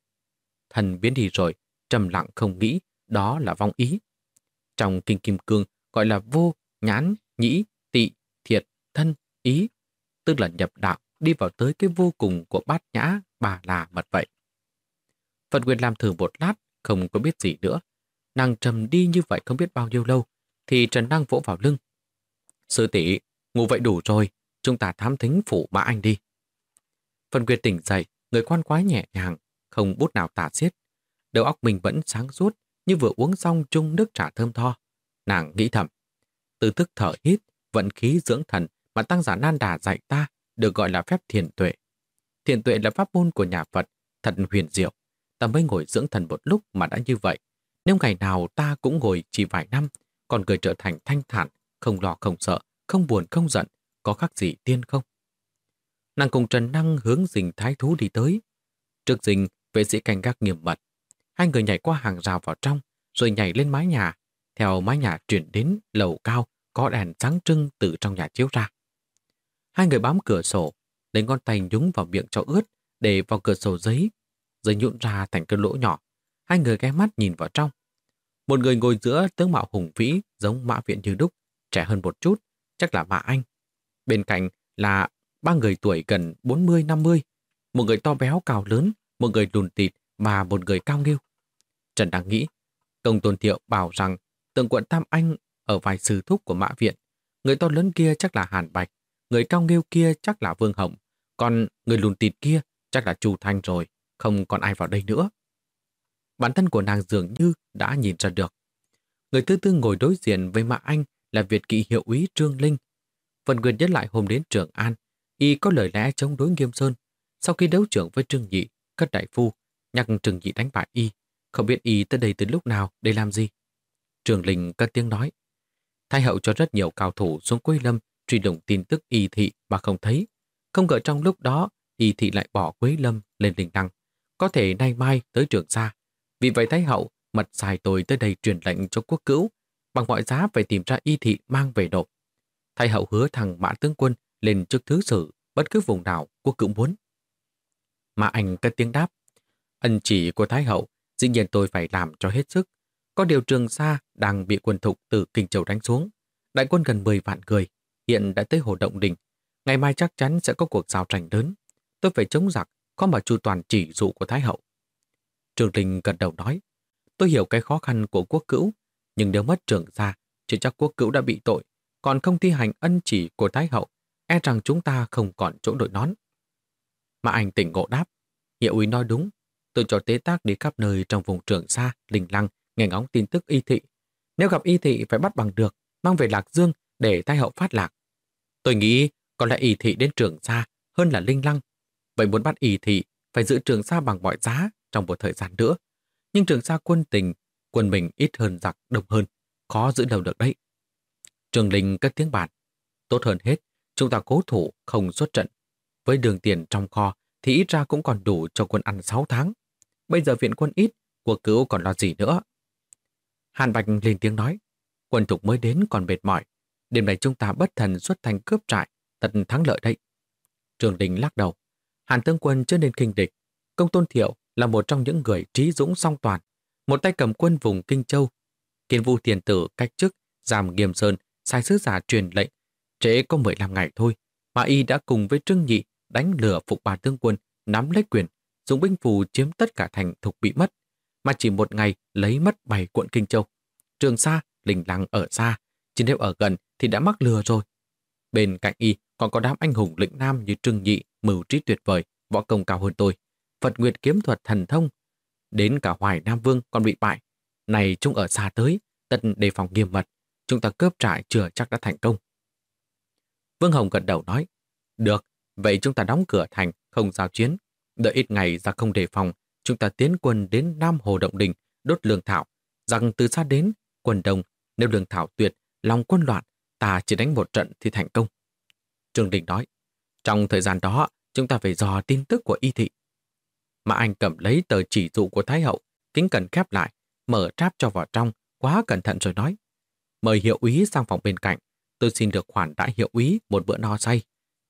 Thần biến đi rồi, trầm lặng không nghĩ, đó là vong ý. Trong kinh kim cương gọi là vô, nhãn, nhĩ, thân, ý, tức là nhập đạo, đi vào tới cái vô cùng của bát nhã, bà là mật vậy. Phật Nguyệt làm thử một lát, không có biết gì nữa. Nàng trầm đi như vậy không biết bao nhiêu lâu, thì Trần Năng vỗ vào lưng. Sư tỷ ngủ vậy đủ rồi, chúng ta thám thính phủ mã anh đi. Phần Nguyệt tỉnh dậy, người quan quái nhẹ nhàng, không bút nào tả xiết. Đầu óc mình vẫn sáng suốt, như vừa uống xong chung nước trà thơm tho. Nàng nghĩ thầm, từ thức thở hít, vận khí dưỡng thần mà tăng giả nan đà dạy ta được gọi là phép thiền tuệ. Thiền tuệ là pháp môn của nhà Phật, thật huyền diệu. Ta mới ngồi dưỡng thần một lúc mà đã như vậy. Nếu ngày nào ta cũng ngồi chỉ vài năm, còn người trở thành thanh thản, không lo không sợ, không buồn không giận, có khác gì tiên không? Nàng cùng Trần Năng hướng dình thái thú đi tới. Trước dình, vệ sĩ canh gác nghiêm mật. Hai người nhảy qua hàng rào vào trong, rồi nhảy lên mái nhà. Theo mái nhà chuyển đến lầu cao, có đèn sáng trưng từ trong nhà chiếu ra. Hai người bám cửa sổ, lấy ngón tay nhúng vào miệng cho ướt, để vào cửa sổ giấy. Giấy nhũn ra thành cái lỗ nhỏ. Hai người ghé mắt nhìn vào trong. Một người ngồi giữa tướng mạo hùng vĩ, giống mã viện như đúc, trẻ hơn một chút, chắc là mã anh. Bên cạnh là ba người tuổi gần 40-50, một người to béo cao lớn, một người đùn tịt và một người cao nghiêu. Trần đang nghĩ, công tôn thiệu bảo rằng tượng quận Tam Anh ở vài sư thúc của mã viện. Người to lớn kia chắc là Hàn Bạch, người cao nghêu kia chắc là Vương Hồng, còn người lùn tịt kia chắc là Chu Thanh rồi, không còn ai vào đây nữa. Bản thân của nàng dường như đã nhìn ra được. Người thứ tư ngồi đối diện với Mã Anh là Việt kỵ hiệu úy Trương Linh. Phần Quyền nhất lại hôm đến Trường An, y có lời lẽ chống đối Nghiêm Sơn. Sau khi đấu trưởng với Trương Nhị, cất đại phu, nhắc Trương Nhị đánh bại y, không biết y tới đây từ lúc nào để làm gì. Trường Linh cất tiếng nói. Thái hậu cho rất nhiều cao thủ xuống quê Lâm truy lùng tin tức y thị mà không thấy. Không ngờ trong lúc đó, y thị lại bỏ Quế Lâm lên đình đăng. Có thể nay mai tới trường xa. Vì vậy Thái hậu mật xài tôi tới đây truyền lệnh cho quốc cữu, bằng mọi giá phải tìm ra y thị mang về nộp. Thái hậu hứa thằng Mã Tướng Quân lên trước thứ sử bất cứ vùng nào quốc cữu muốn. Mã Anh cất tiếng đáp. Ân chỉ của Thái hậu, dĩ nhiên tôi phải làm cho hết sức. Có điều trường xa đang bị quân thục từ Kinh Châu đánh xuống. Đại quân gần 10 vạn người, hiện đã tới Hồ Động Đình. Ngày mai chắc chắn sẽ có cuộc giao tranh lớn. Tôi phải chống giặc, có mà chu toàn chỉ dụ của Thái hậu. Trường Linh gật đầu nói, tôi hiểu cái khó khăn của quốc cữu, nhưng nếu mất trường gia chỉ chắc quốc cữu đã bị tội, còn không thi hành ân chỉ của Thái hậu, e rằng chúng ta không còn chỗ đội nón. Mà anh tỉnh ngộ đáp, hiệu úy nói đúng, tôi cho tế tác đi khắp nơi trong vùng trường xa, lình lăng, nghe ngóng tin tức y thị. Nếu gặp y thị phải bắt bằng được, mang về Lạc Dương để tai hậu phát lạc. Tôi nghĩ có lẽ y thị đến trường xa hơn là linh lăng. Vậy muốn bắt y thị phải giữ trường xa bằng mọi giá trong một thời gian nữa. Nhưng trường xa quân tình, quân mình ít hơn giặc đông hơn, khó giữ lâu được đấy. Trường Linh cất tiếng bản. Tốt hơn hết, chúng ta cố thủ không xuất trận. Với đường tiền trong kho thì ít ra cũng còn đủ cho quân ăn 6 tháng. Bây giờ viện quân ít, cuộc cứu còn lo gì nữa. Hàn Bạch lên tiếng nói, quân thục mới đến còn mệt mỏi. Đêm nay chúng ta bất thần xuất thành cướp trại, thật thắng lợi đấy. Trường Đình lắc đầu. Hàn tướng quân chưa nên kinh địch. Công tôn thiệu là một trong những người trí dũng song toàn. Một tay cầm quân vùng Kinh Châu. Kiên vu tiền tử cách chức, giảm nghiêm sơn, sai sứ giả truyền lệnh. Trễ có 15 ngày thôi, mà y đã cùng với Trương Nhị đánh lửa phục bà tướng quân, nắm lấy quyền, dùng binh phù chiếm tất cả thành thục bị mất, mà chỉ một ngày lấy mất bảy quận Kinh Châu. Trường Sa lình lặng ở xa, chỉ nếu ở gần thì đã mắc lừa rồi. Bên cạnh y còn có đám anh hùng lĩnh nam như Trương Nhị, mưu trí tuyệt vời, võ công cao hơn tôi. Phật Nguyệt kiếm thuật thần thông. Đến cả Hoài Nam Vương còn bị bại. Này chúng ở xa tới, tận đề phòng nghiêm mật. Chúng ta cướp trại chưa chắc đã thành công. Vương Hồng gật đầu nói, được, vậy chúng ta đóng cửa thành, không giao chiến. Đợi ít ngày ra không đề phòng, chúng ta tiến quân đến Nam Hồ Động Đình, đốt lương thảo. Rằng từ xa đến, quân đông, nếu lương thảo tuyệt, lòng quân loạn, ta chỉ đánh một trận thì thành công. Trương Đình nói, trong thời gian đó, chúng ta phải dò tin tức của y thị. Mà anh cầm lấy tờ chỉ dụ của Thái Hậu, kính cẩn khép lại, mở tráp cho vào trong, quá cẩn thận rồi nói. Mời hiệu úy sang phòng bên cạnh, tôi xin được khoản đã hiệu úy một bữa no say.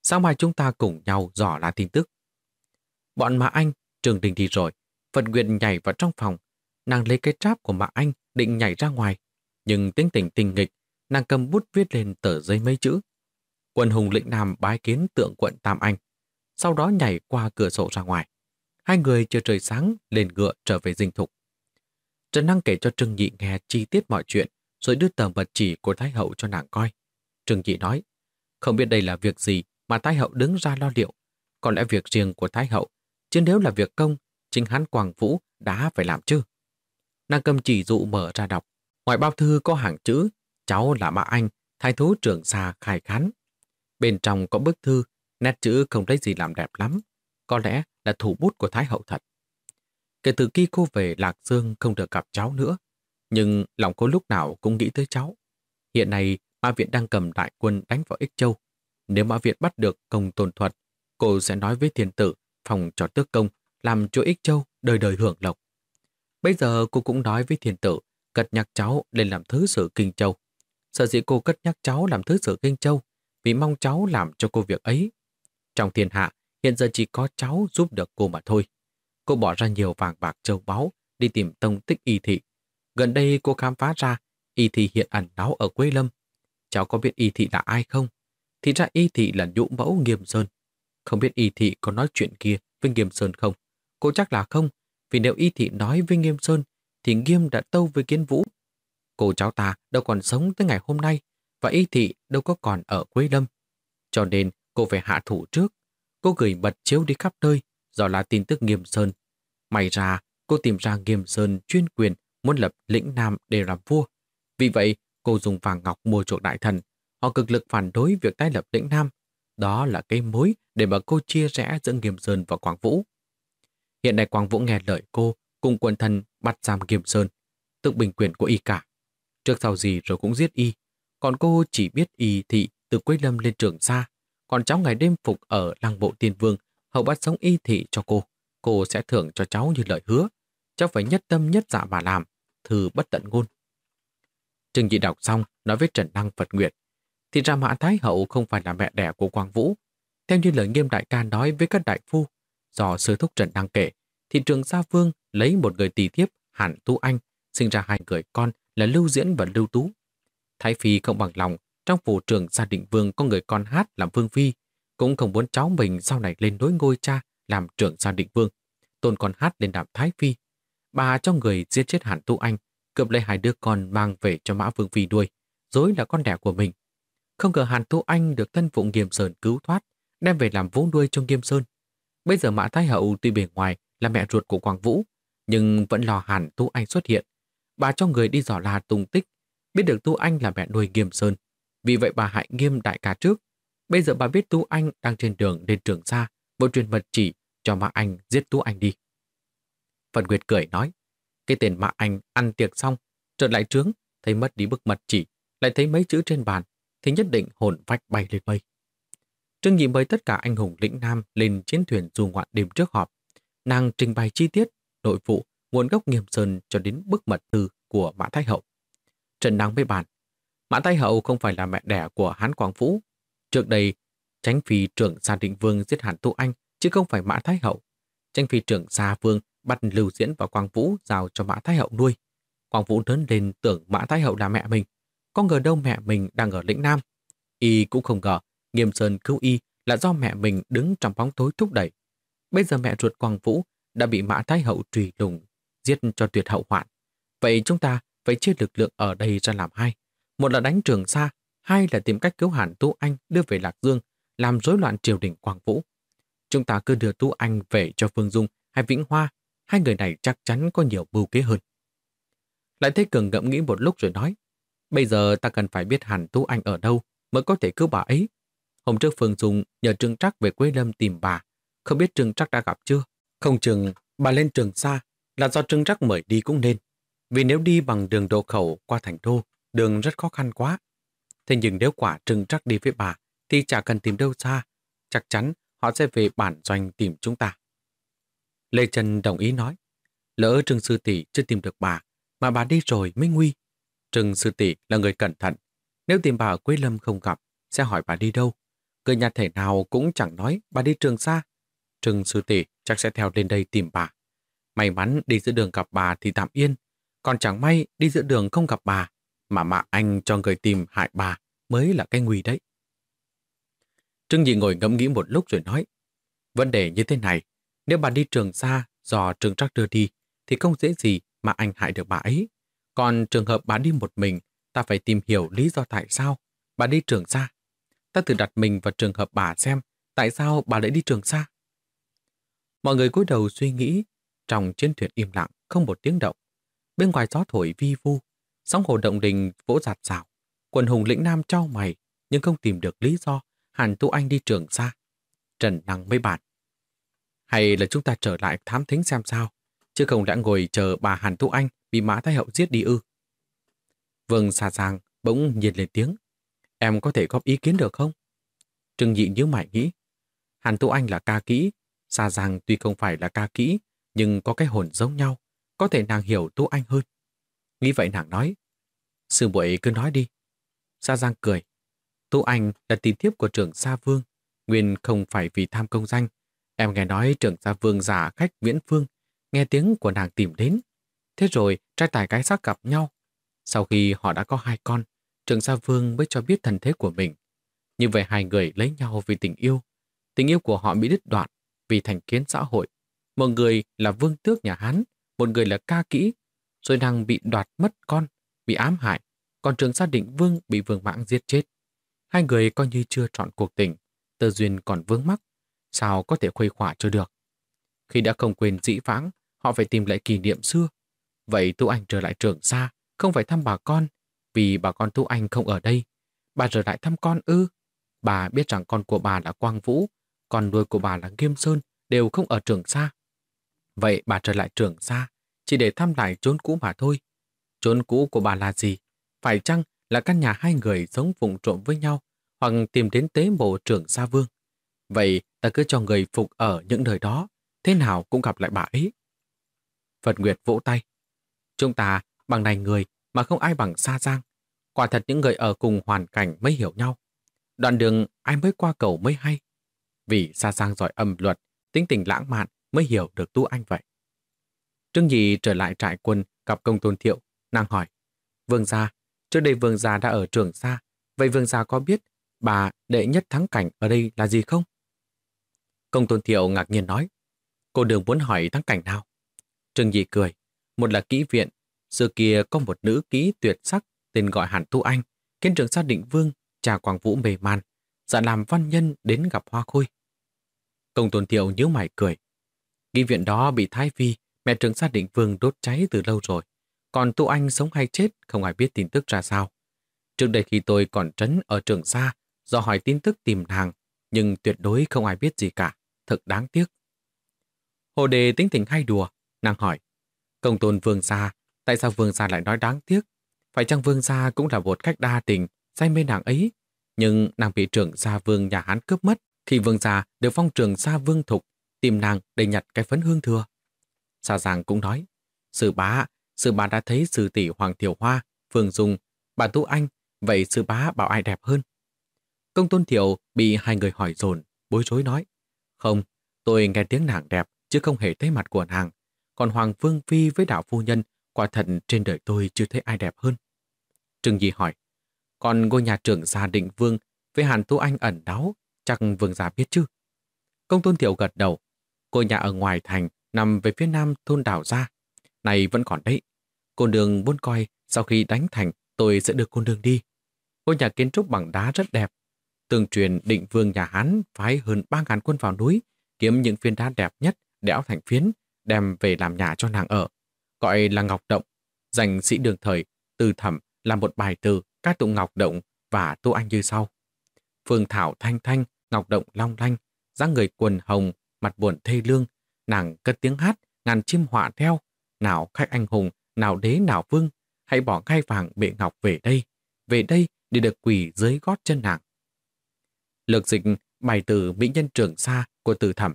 Sáng mai chúng ta cùng nhau dò la tin tức. Bọn Mã Anh, Trường Đình đi rồi, Phật Nguyệt nhảy vào trong phòng. Nàng lấy cái tráp của Mã Anh định nhảy ra ngoài. Nhưng tính tình tình nghịch, nàng cầm bút viết lên tờ giấy mấy chữ. Quân hùng lĩnh nam bái kiến tượng quận Tam Anh. Sau đó nhảy qua cửa sổ ra ngoài. Hai người chờ trời sáng lên ngựa trở về dinh thục. Trần Năng kể cho Trương Nhị nghe chi tiết mọi chuyện rồi đưa tờ mật chỉ của Thái Hậu cho nàng coi. Trương Nhị nói, không biết đây là việc gì mà Thái Hậu đứng ra lo liệu. Có lẽ việc riêng của Thái Hậu, chứ nếu là việc công, chính hắn Quảng Vũ đã phải làm chứ. Nàng cầm chỉ dụ mở ra đọc. Ngoài bao thư có hàng chữ, cháu là ba Anh, thái thú trưởng xa khai khán. Bên trong có bức thư, nét chữ không thấy gì làm đẹp lắm. Có lẽ là thủ bút của Thái Hậu thật. Kể từ khi cô về Lạc Dương không được gặp cháu nữa, nhưng lòng cô lúc nào cũng nghĩ tới cháu. Hiện nay, Mã Viện đang cầm đại quân đánh vào Ích Châu. Nếu Mã Viện bắt được công tồn thuật, cô sẽ nói với thiên tử phòng cho tước công làm cho Ích Châu đời đời hưởng lộc. Bây giờ cô cũng nói với thiên tử cật nhắc cháu lên làm thứ sử Kinh Châu. Sợ dĩ cô cất nhắc cháu làm thứ sử Kinh Châu vì mong cháu làm cho cô việc ấy. Trong thiên hạ, hiện giờ chỉ có cháu giúp được cô mà thôi. Cô bỏ ra nhiều vàng bạc châu báu đi tìm tông tích y thị. Gần đây cô khám phá ra y thị hiện ẩn náu ở quê lâm. Cháu có biết y thị là ai không? Thì ra y thị là nhũ mẫu Nghiêm Sơn. Không biết y thị có nói chuyện kia với Nghiêm Sơn không? Cô chắc là không, vì nếu y thị nói với Nghiêm Sơn, thì Nghiêm đã tâu với Kiến Vũ. Cô cháu ta đâu còn sống tới ngày hôm nay, và y thị đâu có còn ở Quế Lâm. Cho nên cô phải hạ thủ trước. Cô gửi mật chiếu đi khắp nơi, do là tin tức Nghiêm Sơn. May ra, cô tìm ra Nghiêm Sơn chuyên quyền muốn lập lĩnh Nam để làm vua. Vì vậy, cô dùng vàng ngọc mua chuộc đại thần. Họ cực lực phản đối việc tái lập lĩnh Nam. Đó là cái mối để mà cô chia rẽ giữa Nghiêm Sơn và Quảng Vũ. Hiện nay Quảng Vũ nghe lời cô cùng quân thần bắt giam Nghiêm Sơn, tự bình quyền của y cả. Trước sau gì rồi cũng giết y. Còn cô chỉ biết y thị từ Quế Lâm lên trường xa. Còn cháu ngày đêm phục ở làng bộ tiên vương hậu bắt sống y thị cho cô. Cô sẽ thưởng cho cháu như lời hứa. Cháu phải nhất tâm nhất dạ mà làm. Thư bất tận ngôn. Trừng Nhị đọc xong nói với Trần năng Phật Nguyệt. Thì ra Mã Thái Hậu không phải là mẹ đẻ của Quang Vũ. Theo như lời nghiêm đại ca nói với các đại phu, do sư thúc Trần năng kể, thì trường Gia Vương lấy một người tỷ thiếp Hàn Tu Anh, sinh ra hai người con là Lưu Diễn và Lưu Tú. Thái Phi không bằng lòng, trong phủ trường gia định vương có người con hát làm vương phi, cũng không muốn cháu mình sau này lên nối ngôi cha làm trưởng gia định vương. Tôn con hát lên đảm Thái Phi. Bà cho người giết chết Hàn Tu Anh, cướp lấy hai đứa con mang về cho Mã Vương Phi nuôi, dối là con đẻ của mình. Không ngờ Hàn Tu Anh được thân phụ Nghiêm Sơn cứu thoát, đem về làm vốn nuôi trong Nghiêm Sơn. Bây giờ Mã Thái Hậu tuy bề ngoài là mẹ ruột của Quang Vũ, nhưng vẫn lo Hàn Tu Anh xuất hiện. Bà cho người đi dò la tung tích, biết được Tu Anh là mẹ nuôi Nghiêm Sơn. Vì vậy bà hại Nghiêm đại ca trước. Bây giờ bà biết Tu Anh đang trên đường lên trường xa, một truyền mật chỉ cho Mã Anh giết Tu Anh đi. Phần Nguyệt cười nói, cái tên Mã Anh ăn tiệc xong, trở lại trướng, thấy mất đi bức mật chỉ, lại thấy mấy chữ trên bàn, thì nhất định hồn vách bay lên mây. Trương Nhị mời tất cả anh hùng lĩnh Nam lên chiến thuyền du ngoạn đêm trước họp. Nàng trình bày chi tiết, nội vụ, nguồn gốc nghiêm sơn cho đến bức mật thư của Mã Thái Hậu. Trần đăng với bàn, Mã Thái Hậu không phải là mẹ đẻ của Hán Quảng Vũ. Trước đây, tránh phi trưởng gia Định Vương giết Hàn Tu Anh, chứ không phải Mã Thái Hậu. Tránh phi trưởng gia Vương bắt Lưu Diễn và Quang Vũ giao cho Mã Thái Hậu nuôi. Quang Vũ lớn lên tưởng Mã Thái Hậu là mẹ mình. Có ngờ đâu mẹ mình đang ở lĩnh Nam. Y cũng không ngờ Nghiêm Sơn cứu Y là do mẹ mình đứng trong bóng tối thúc đẩy. Bây giờ mẹ ruột Quang Vũ đã bị Mã Thái Hậu trùy lùng, giết cho tuyệt hậu hoạn. Vậy chúng ta phải chia lực lượng ở đây ra làm hai. Một là đánh trường xa, hai là tìm cách cứu Hàn Tu Anh đưa về Lạc Dương, làm rối loạn triều đình Quang Vũ. Chúng ta cứ đưa Tu Anh về cho Phương Dung hay Vĩnh Hoa, hai người này chắc chắn có nhiều mưu kế hơn. Lại thấy Cường ngẫm nghĩ một lúc rồi nói, bây giờ ta cần phải biết Hàn Tu Anh ở đâu mới có thể cứu bà ấy. Hôm trước Phương Dung nhờ Trương Trắc về Quế Lâm tìm bà, không biết Trương Trắc đã gặp chưa? Không chừng bà lên trường xa là do Trưng Trắc mời đi cũng nên. Vì nếu đi bằng đường độ khẩu qua thành đô, đường rất khó khăn quá. Thế nhưng nếu quả Trưng Trắc đi với bà, thì chả cần tìm đâu xa. Chắc chắn họ sẽ về bản doanh tìm chúng ta. Lê Trần đồng ý nói, lỡ Trương Sư Tỷ chưa tìm được bà, mà bà đi rồi mới nguy. Trương Sư Tỷ là người cẩn thận. Nếu tìm bà ở Quế Lâm không gặp, sẽ hỏi bà đi đâu. Người nhà thể nào cũng chẳng nói bà đi trường xa. Trương Sư Tỷ chắc sẽ theo lên đây tìm bà. May mắn đi giữa đường gặp bà thì tạm yên. Còn chẳng may đi giữa đường không gặp bà, mà mạ anh cho người tìm hại bà mới là cái nguy đấy. Trương Nhị ngồi ngẫm nghĩ một lúc rồi nói, vấn đề như thế này, nếu bà đi trường xa do trường trắc đưa đi, thì không dễ gì mà anh hại được bà ấy. Còn trường hợp bà đi một mình, ta phải tìm hiểu lý do tại sao bà đi trường xa. Ta tự đặt mình vào trường hợp bà xem tại sao bà lại đi trường xa. Mọi người cúi đầu suy nghĩ, trong chiến thuyền im lặng, không một tiếng động. Bên ngoài gió thổi vi vu, sóng hồ động đình vỗ giạt rào. Quần hùng lĩnh nam trao mày, nhưng không tìm được lý do Hàn Tu Anh đi trường xa. Trần Năng mới bản. Hay là chúng ta trở lại thám thính xem sao, chứ không đã ngồi chờ bà Hàn Tu Anh bị Mã Thái Hậu giết đi ư. Vương xa giang bỗng nhìn lên tiếng. Em có thể góp ý kiến được không? Trương Nhị nhớ mãi nghĩ. Hàn Tu Anh là ca kỹ, xa giang tuy không phải là ca kỹ, nhưng có cái hồn giống nhau, có thể nàng hiểu Tu Anh hơn. Nghĩ vậy nàng nói, sư muội cứ nói đi. Sa Giang cười. Tu Anh là tín thiếp của trưởng Sa Vương, nguyên không phải vì tham công danh, Em nghe nói trưởng gia vương giả khách viễn phương, nghe tiếng của nàng tìm đến. Thế rồi trai tài cái sắc gặp nhau. Sau khi họ đã có hai con, trưởng gia vương mới cho biết thần thế của mình. Như vậy hai người lấy nhau vì tình yêu. Tình yêu của họ bị đứt đoạn vì thành kiến xã hội. Một người là vương tước nhà Hán, một người là ca kỹ, rồi nàng bị đoạt mất con, bị ám hại, còn trường gia định vương bị vương mãng giết chết. Hai người coi như chưa chọn cuộc tình, tơ duyên còn vướng mắc, sao có thể khuây khỏa cho được. Khi đã không quên dĩ vãng, họ phải tìm lại kỷ niệm xưa. Vậy Tu Anh trở lại trường xa, không phải thăm bà con, vì bà con Tu Anh không ở đây. Bà trở lại thăm con ư. Bà biết rằng con của bà là Quang Vũ, con nuôi của bà là Nghiêm Sơn, đều không ở trường xa. Vậy bà trở lại trường xa, chỉ để thăm lại chốn cũ mà thôi. Chốn cũ của bà là gì? Phải chăng là căn nhà hai người sống vùng trộm với nhau, hoặc tìm đến tế mộ trưởng Sa Vương? Vậy ta cứ cho người phục ở những nơi đó, thế nào cũng gặp lại bà ấy. Phật Nguyệt vỗ tay. Chúng ta bằng này người mà không ai bằng Sa Giang. Quả thật những người ở cùng hoàn cảnh mới hiểu nhau. Đoạn đường ai mới qua cầu mới hay. Vì Sa Giang giỏi âm luật, tính tình lãng mạn mới hiểu được tu anh vậy. Trương Nhị trở lại trại quân gặp công tôn thiệu, nàng hỏi. Vương gia, trước đây vương gia đã ở trường xa, vậy vương gia có biết bà đệ nhất thắng cảnh ở đây là gì không? Công tôn thiệu ngạc nhiên nói. Cô đường muốn hỏi thắng cảnh nào? Trương Nhị cười. Một là kỹ viện, xưa kia có một nữ kỹ tuyệt sắc tên gọi Hàn Tu Anh, kiến trường sa định vương, trà Quang Vũ mề man, dạ làm văn nhân đến gặp Hoa Khôi. Công tôn thiệu nhíu mày cười. Kỹ viện đó bị Thái Phi, mẹ trưởng gia định vương đốt cháy từ lâu rồi. Còn Tu Anh sống hay chết không ai biết tin tức ra sao. Trước đây khi tôi còn trấn ở trường xa, do hỏi tin tức tìm nàng, nhưng tuyệt đối không ai biết gì cả. Thật đáng tiếc. Hồ đề tính tình hay đùa, nàng hỏi. Công tôn vương gia, tại sao vương gia lại nói đáng tiếc? Phải chăng vương gia cũng là một cách đa tình, say mê nàng ấy? Nhưng nàng bị trưởng gia vương nhà Hán cướp mất, khi vương gia được phong trưởng gia vương thục, tìm nàng để nhặt cái phấn hương thừa. xà Giang cũng nói, sư bá, sư bá đã thấy sư tỷ Hoàng Thiểu Hoa, Phương Dung, bà tú Anh, vậy sư bá bảo ai đẹp hơn? Công tôn thiểu bị hai người hỏi dồn bối rối nói, không, tôi nghe tiếng nàng đẹp, chứ không hề thấy mặt của nàng. Còn Hoàng Vương Phi với đạo phu nhân, quả thật trên đời tôi chưa thấy ai đẹp hơn. Trừng Di hỏi, còn ngôi nhà trưởng gia định vương với Hàn tú Anh ẩn đáo, chắc vương gia biết chứ? Công tôn thiểu gật đầu, ngôi nhà ở ngoài thành nằm về phía nam thôn đảo ra. Này vẫn còn đấy. Cô đường muốn coi sau khi đánh thành tôi sẽ đưa cô đường đi. Ngôi nhà kiến trúc bằng đá rất đẹp. Tương truyền định vương nhà Hán phái hơn 3.000 quân vào núi kiếm những phiến đá đẹp nhất đẽo thành phiến đem về làm nhà cho nàng ở. Gọi là Ngọc Động. Dành sĩ đường thời từ thẩm là một bài từ các tụng Ngọc Động và Tô Anh như sau. Phương Thảo thanh thanh, Ngọc Động long lanh, dáng người quần hồng, mặt buồn thê lương, nàng cất tiếng hát, ngàn chim họa theo, nào khách anh hùng, nào đế nào vương, hãy bỏ ngai vàng bệ ngọc về đây, về đây để được quỳ dưới gót chân nàng. Lược dịch bài từ Mỹ nhân trường Sa của từ thẩm.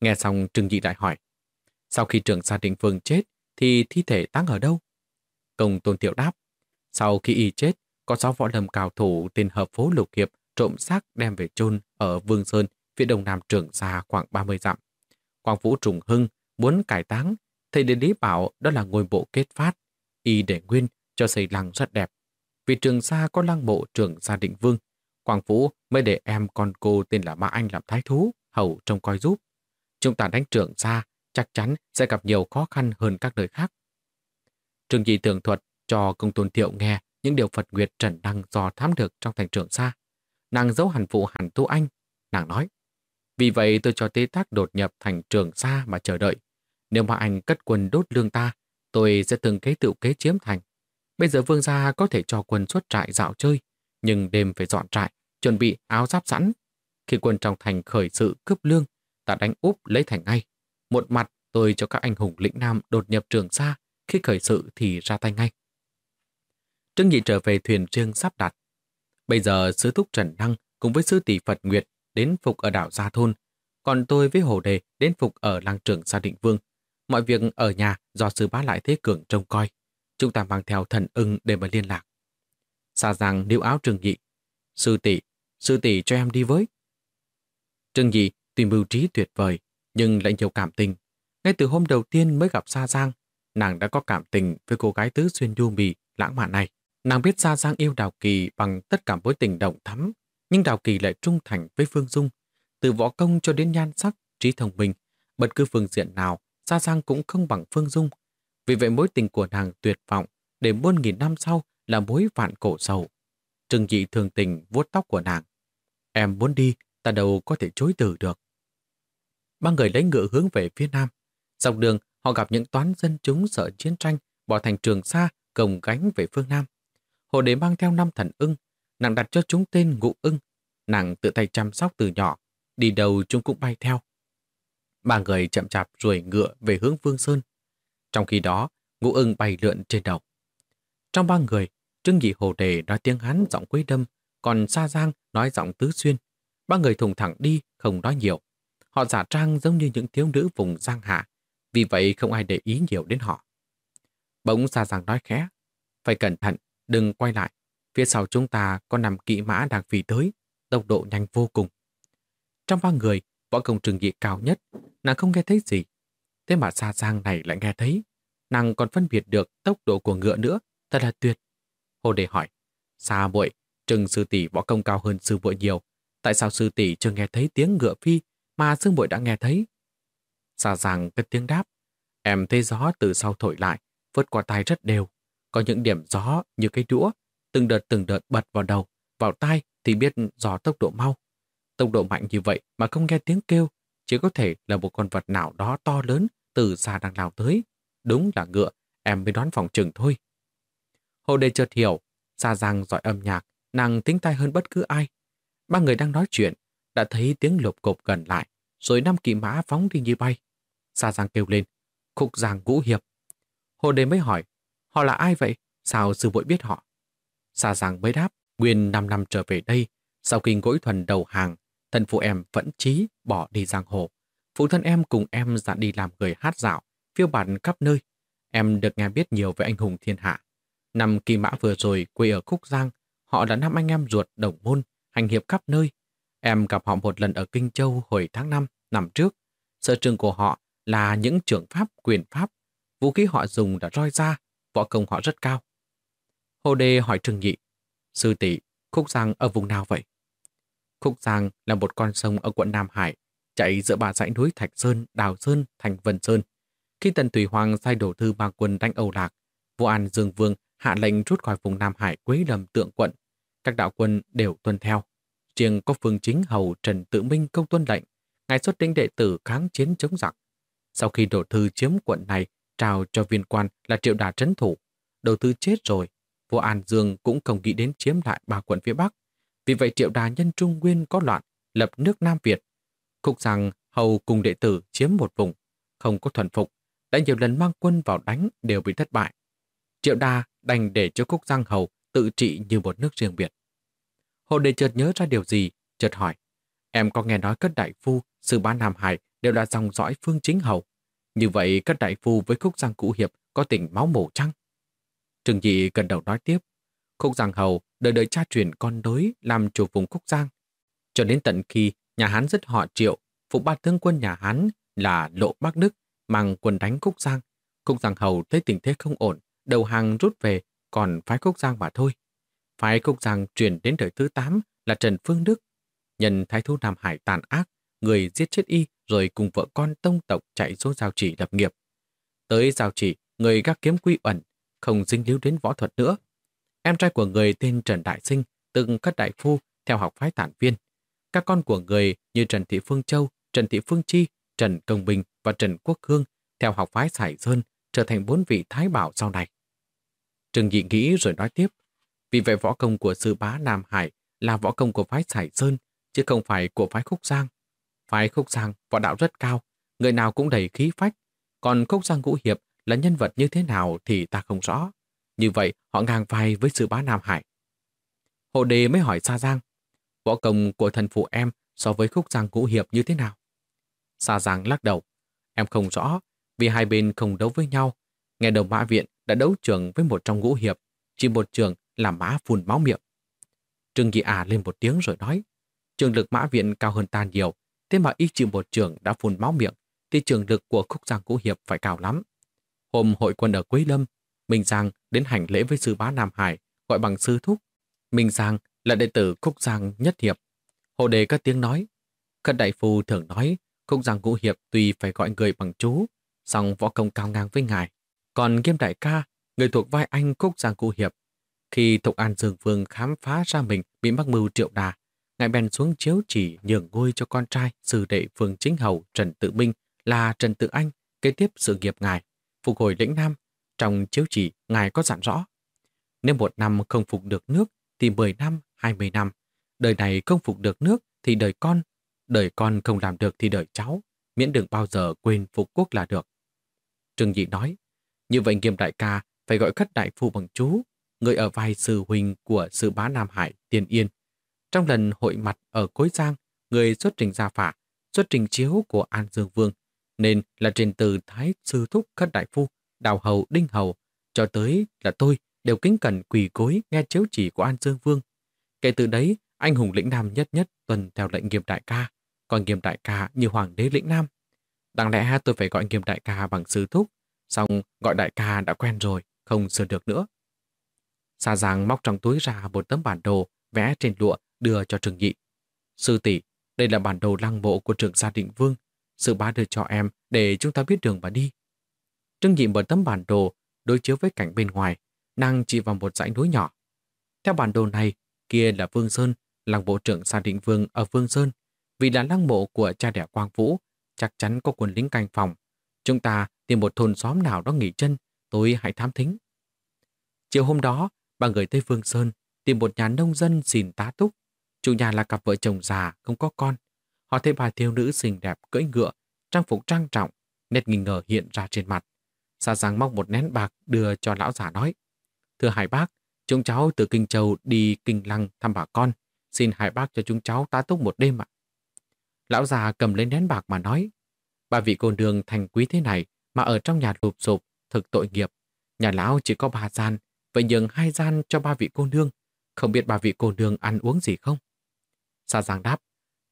Nghe xong Trừng Dị đại hỏi, sau khi trường Sa định phương chết thì thi thể táng ở đâu? Công tôn tiểu đáp, sau khi y chết, có sáu võ lâm cao thủ tên hợp phố lục hiệp trộm xác đem về chôn ở Vương Sơn, phía đông nam trường xa khoảng 30 dặm. Quang Vũ Trùng Hưng muốn cải táng, thầy đến lý bảo đó là ngôi mộ kết phát, y để nguyên cho xây lăng rất đẹp. Vì trường xa có lăng mộ trường gia định vương, Quang Vũ mới để em con cô tên là mã Anh làm thái thú, hầu trông coi giúp. Chúng ta đánh trường xa, chắc chắn sẽ gặp nhiều khó khăn hơn các nơi khác. Trường Dị tường thuật cho công tôn thiệu nghe những điều Phật Nguyệt Trần Đăng do thám được trong thành trường xa. Nàng giấu hẳn phụ hẳn tu anh. Nàng nói, vì vậy tôi cho tế tác đột nhập thành trường xa mà chờ đợi. Nếu mà anh cất quân đốt lương ta, tôi sẽ từng kế tự kế chiếm thành. Bây giờ vương gia có thể cho quân xuất trại dạo chơi, nhưng đêm phải dọn trại, chuẩn bị áo giáp sẵn. Khi quân trong thành khởi sự cướp lương, ta đánh úp lấy thành ngay. Một mặt tôi cho các anh hùng lĩnh nam đột nhập trường xa, khi khởi sự thì ra tay ngay. Trương Nhị trở về thuyền trương sắp đặt. Bây giờ sứ thúc Trần Đăng cùng với sư tỷ Phật Nguyệt đến phục ở đảo Gia Thôn, còn tôi với Hồ Đề đến phục ở làng trưởng Gia Định Vương. Mọi việc ở nhà do sư bá lại thế cường trông coi. Chúng ta mang theo thần ưng để mà liên lạc. Xa rằng níu áo Trương Nhị. Sư tỷ, sư tỷ cho em đi với. Trương Nhị tuy mưu trí tuyệt vời, nhưng lại nhiều cảm tình. Ngay từ hôm đầu tiên mới gặp Sa Giang, nàng đã có cảm tình với cô gái tứ xuyên du mì lãng mạn này. Nàng biết Sa Giang yêu Đào Kỳ bằng tất cả mối tình động thắm, nhưng Đào Kỳ lại trung thành với Phương Dung. Từ võ công cho đến nhan sắc, trí thông minh, bất cứ phương diện nào, Sa Giang cũng không bằng Phương Dung. Vì vậy mối tình của nàng tuyệt vọng, để muôn nghìn năm sau là mối vạn cổ sầu. Trừng dị thường tình vuốt tóc của nàng. Em muốn đi, ta đâu có thể chối từ được. Ba người lấy ngựa hướng về phía nam. Dọc đường, họ gặp những toán dân chúng sợ chiến tranh, bỏ thành trường xa, cồng gánh về phương Nam. Hồ đế mang theo năm thần ưng, nàng đặt cho chúng tên ngụ ưng. Nàng tự tay chăm sóc từ nhỏ, đi đâu chúng cũng bay theo. Ba người chậm chạp ruồi ngựa về hướng Vương Sơn. Trong khi đó, ngũ ưng bay lượn trên đầu. Trong ba người, Trương Nhị Hồ Đề nói tiếng Hán giọng quấy đâm, còn Sa Giang nói giọng tứ xuyên. Ba người thùng thẳng đi, không nói nhiều. Họ giả trang giống như những thiếu nữ vùng Giang Hạ, vì vậy không ai để ý nhiều đến họ. Bỗng Sa Giang nói khẽ, phải cẩn thận, đừng quay lại. Phía sau chúng ta có nằm kỵ mã đang phi tới, tốc độ nhanh vô cùng. Trong ba người, võ công trường nghị cao nhất, nàng không nghe thấy gì. Thế mà xa Giang này lại nghe thấy. Nàng còn phân biệt được tốc độ của ngựa nữa, thật là tuyệt. Hồ Đề hỏi, xa muội trừng sư tỷ võ công cao hơn sư muội nhiều. Tại sao sư tỷ chưa nghe thấy tiếng ngựa phi mà sư muội đã nghe thấy? xa Giang cất tiếng đáp, em thấy gió từ sau thổi lại, vớt qua tai rất đều. Có những điểm gió như cây đũa, từng đợt từng đợt bật vào đầu, vào tai thì biết do tốc độ mau. Tốc độ mạnh như vậy mà không nghe tiếng kêu, chỉ có thể là một con vật nào đó to lớn từ xa đang lao tới. Đúng là ngựa, em mới đoán phòng trừng thôi. Hồ Đề chợt hiểu, xa Giang giỏi âm nhạc, nàng tính tay hơn bất cứ ai. Ba người đang nói chuyện, đã thấy tiếng lộp cộp gần lại, rồi năm kỵ mã phóng đi như bay. Sa Giang kêu lên, khúc giang ngũ hiệp. Hồ Đề mới hỏi, họ là ai vậy? Sao sư vội biết họ? Xa Giang mới đáp, Nguyên 5 năm trở về đây, sau khi gối thuần đầu hàng, thân phụ em vẫn trí bỏ đi giang hồ. Phụ thân em cùng em dặn đi làm người hát dạo, phiêu bản khắp nơi. Em được nghe biết nhiều về anh hùng thiên hạ. Năm kỳ mã vừa rồi quê ở Khúc Giang, họ là năm anh em ruột đồng môn, hành hiệp khắp nơi. Em gặp họ một lần ở Kinh Châu hồi tháng 5 năm trước. Sở trường của họ là những trưởng pháp, quyền pháp. Vũ khí họ dùng đã roi ra, võ công họ rất cao. Hồ đề hỏi Trương Nhị, Sư tỷ Khúc Giang ở vùng nào vậy? Khúc Giang là một con sông ở quận Nam Hải, chạy giữa ba dãy núi Thạch Sơn, Đào Sơn, Thành Vân Sơn. Khi Tần Thủy Hoàng sai đổ thư mang quân đánh Âu Lạc, vua An Dương Vương hạ lệnh rút khỏi vùng Nam Hải quấy lầm tượng quận. Các đạo quân đều tuân theo. Riêng có phương chính hầu Trần Tự Minh công tuân lệnh, ngài xuất lĩnh đệ tử kháng chiến chống giặc. Sau khi đổ thư chiếm quận này, trao cho viên quan là triệu đà trấn thủ. Đầu tư chết rồi, vua An Dương cũng không nghĩ đến chiếm lại ba quận phía Bắc. Vì vậy triệu đà nhân Trung Nguyên có loạn, lập nước Nam Việt. Khúc rằng hầu cùng đệ tử chiếm một vùng, không có thuần phục, đã nhiều lần mang quân vào đánh đều bị thất bại. Triệu đà đành để cho Khúc Giang Hầu tự trị như một nước riêng biệt. Hồ Đề chợt nhớ ra điều gì, chợt hỏi. Em có nghe nói các đại phu, sư bá Nam Hải đều là dòng dõi phương chính hầu. Như vậy các đại phu với Khúc Giang cũ Hiệp có tình máu mổ chăng? Trương dị gần đầu nói tiếp. Khúc Giang Hầu đời đời cha truyền con đối làm chủ vùng Khúc Giang. Cho đến tận khi nhà Hán rất họ triệu, phụ ba tướng quân nhà Hán là Lộ Bắc Đức mang quân đánh Khúc Giang. Khúc Giang Hầu thấy tình thế không ổn, đầu hàng rút về, còn phái Khúc Giang mà thôi. Phái Khúc Giang truyền đến đời thứ 8 là Trần Phương Đức. Nhân thái thú Nam Hải tàn ác, người giết chết y rồi cùng vợ con tông tộc chạy xuống giao chỉ lập nghiệp. Tới giao chỉ, người gác kiếm quy ẩn, không dính líu đến võ thuật nữa. Em trai của người tên Trần Đại Sinh từng cất đại phu theo học phái tản viên. Các con của người như Trần Thị Phương Châu, Trần Thị Phương Chi, Trần Công Bình và Trần Quốc Hương theo học phái Sải Sơn trở thành bốn vị thái bảo sau này. Trừng Nhị nghĩ rồi nói tiếp, vì vậy võ công của sư bá Nam Hải là võ công của phái Sải Sơn, chứ không phải của phái Khúc Giang. Phái Khúc Giang võ đạo rất cao, người nào cũng đầy khí phách, còn Khúc Giang Ngũ Hiệp là nhân vật như thế nào thì ta không rõ. Như vậy họ ngang vai với sư bá Nam Hải. Hồ Đề mới hỏi Sa Giang, võ công của thần phụ em so với Khúc Giang Ngũ Hiệp như thế nào? Sa Giang lắc đầu, em không rõ, vì hai bên không đấu với nhau. Nghe đầu mã viện đã đấu trường với một trong ngũ hiệp, chỉ một trường làm mã phun máu miệng. Trương Dị à lên một tiếng rồi nói, trường lực mã viện cao hơn ta nhiều, thế mà ít chịu một trường đã phun máu miệng, thì trường lực của khúc giang ngũ hiệp phải cao lắm. Hôm hội quân ở Quế Lâm, Minh Giang đến hành lễ với sư bá Nam Hải, gọi bằng sư thúc. Minh Giang là đệ tử khúc giang nhất hiệp. Hồ đề các tiếng nói. Khất đại phu thường nói, Khúc giang ngũ hiệp tuy phải gọi người bằng chú, song võ công cao ngang với ngài. Còn Nghiêm Đại ca, người thuộc vai anh Khúc giang ngũ hiệp. Khi Thục An Dương Vương khám phá ra mình bị mắc mưu triệu đà, ngài bèn xuống chiếu chỉ nhường ngôi cho con trai sư đệ Vương Chính Hầu Trần Tự Minh là Trần Tự Anh kế tiếp sự nghiệp ngài, phục hồi lĩnh Nam. Trong chiếu chỉ, ngài có dặn rõ. Nếu một năm không phục được nước, thì 10 năm, 20 năm. Đời này không phục được nước, thì đời con. Đời con không làm được thì đời cháu. Miễn đừng bao giờ quên phục quốc là được. Trương Dị nói, như vậy nghiêm đại ca phải gọi khất đại phu bằng chú, người ở vai sư huynh của sư bá Nam Hải, Tiên Yên. Trong lần hội mặt ở Cối Giang, người xuất trình gia phả, xuất trình chiếu của An Dương Vương, nên là trên từ Thái Sư Thúc Khất Đại Phu, Đào Hầu, Đinh Hầu, cho tới là tôi đều kính cẩn quỳ cối nghe chiếu chỉ của An Dương Vương. Kể từ đấy, anh hùng lĩnh Nam nhất nhất tuần theo lệnh nghiêm đại ca, còn nghiêm đại ca như hoàng đế lĩnh Nam. Đáng lẽ tôi phải gọi nghiêm đại ca bằng sư thúc, xong gọi đại ca đã quen rồi, không sửa được nữa. Sa Giang móc trong túi ra một tấm bản đồ vẽ trên lụa đưa cho trường Nhị. Sư tỷ, đây là bản đồ lăng mộ của trường gia định vương. Sư bá đưa cho em để chúng ta biết đường mà đi. Trương Nhị vào tấm bản đồ đối chiếu với cảnh bên ngoài, nàng chỉ vào một dãy núi nhỏ. Theo bản đồ này, kia là Vương Sơn, làng bộ trưởng Sa Định Vương ở Vương Sơn. Vì là lăng mộ của cha đẻ Quang Vũ, chắc chắn có quân lính canh phòng. Chúng ta tìm một thôn xóm nào đó nghỉ chân, tôi hãy thám thính. Chiều hôm đó, ba người tới Vương Sơn tìm một nhà nông dân xin tá túc. Chủ nhà là cặp vợ chồng già, không có con. Họ thấy bà thiếu nữ xinh đẹp cưỡi ngựa, trang phục trang trọng, nét nghi ngờ hiện ra trên mặt. Sa Giang móc một nén bạc đưa cho lão già nói. Thưa hai bác, chúng cháu từ Kinh Châu đi Kinh Lăng thăm bà con. Xin hai bác cho chúng cháu tá túc một đêm ạ. Lão già cầm lấy nén bạc mà nói. Bà vị cô đường thành quý thế này mà ở trong nhà lụp sụp, thực tội nghiệp. Nhà lão chỉ có ba gian, vậy nhường hai gian cho ba vị cô nương. Không biết ba vị cô nương ăn uống gì không? Sa Giang đáp,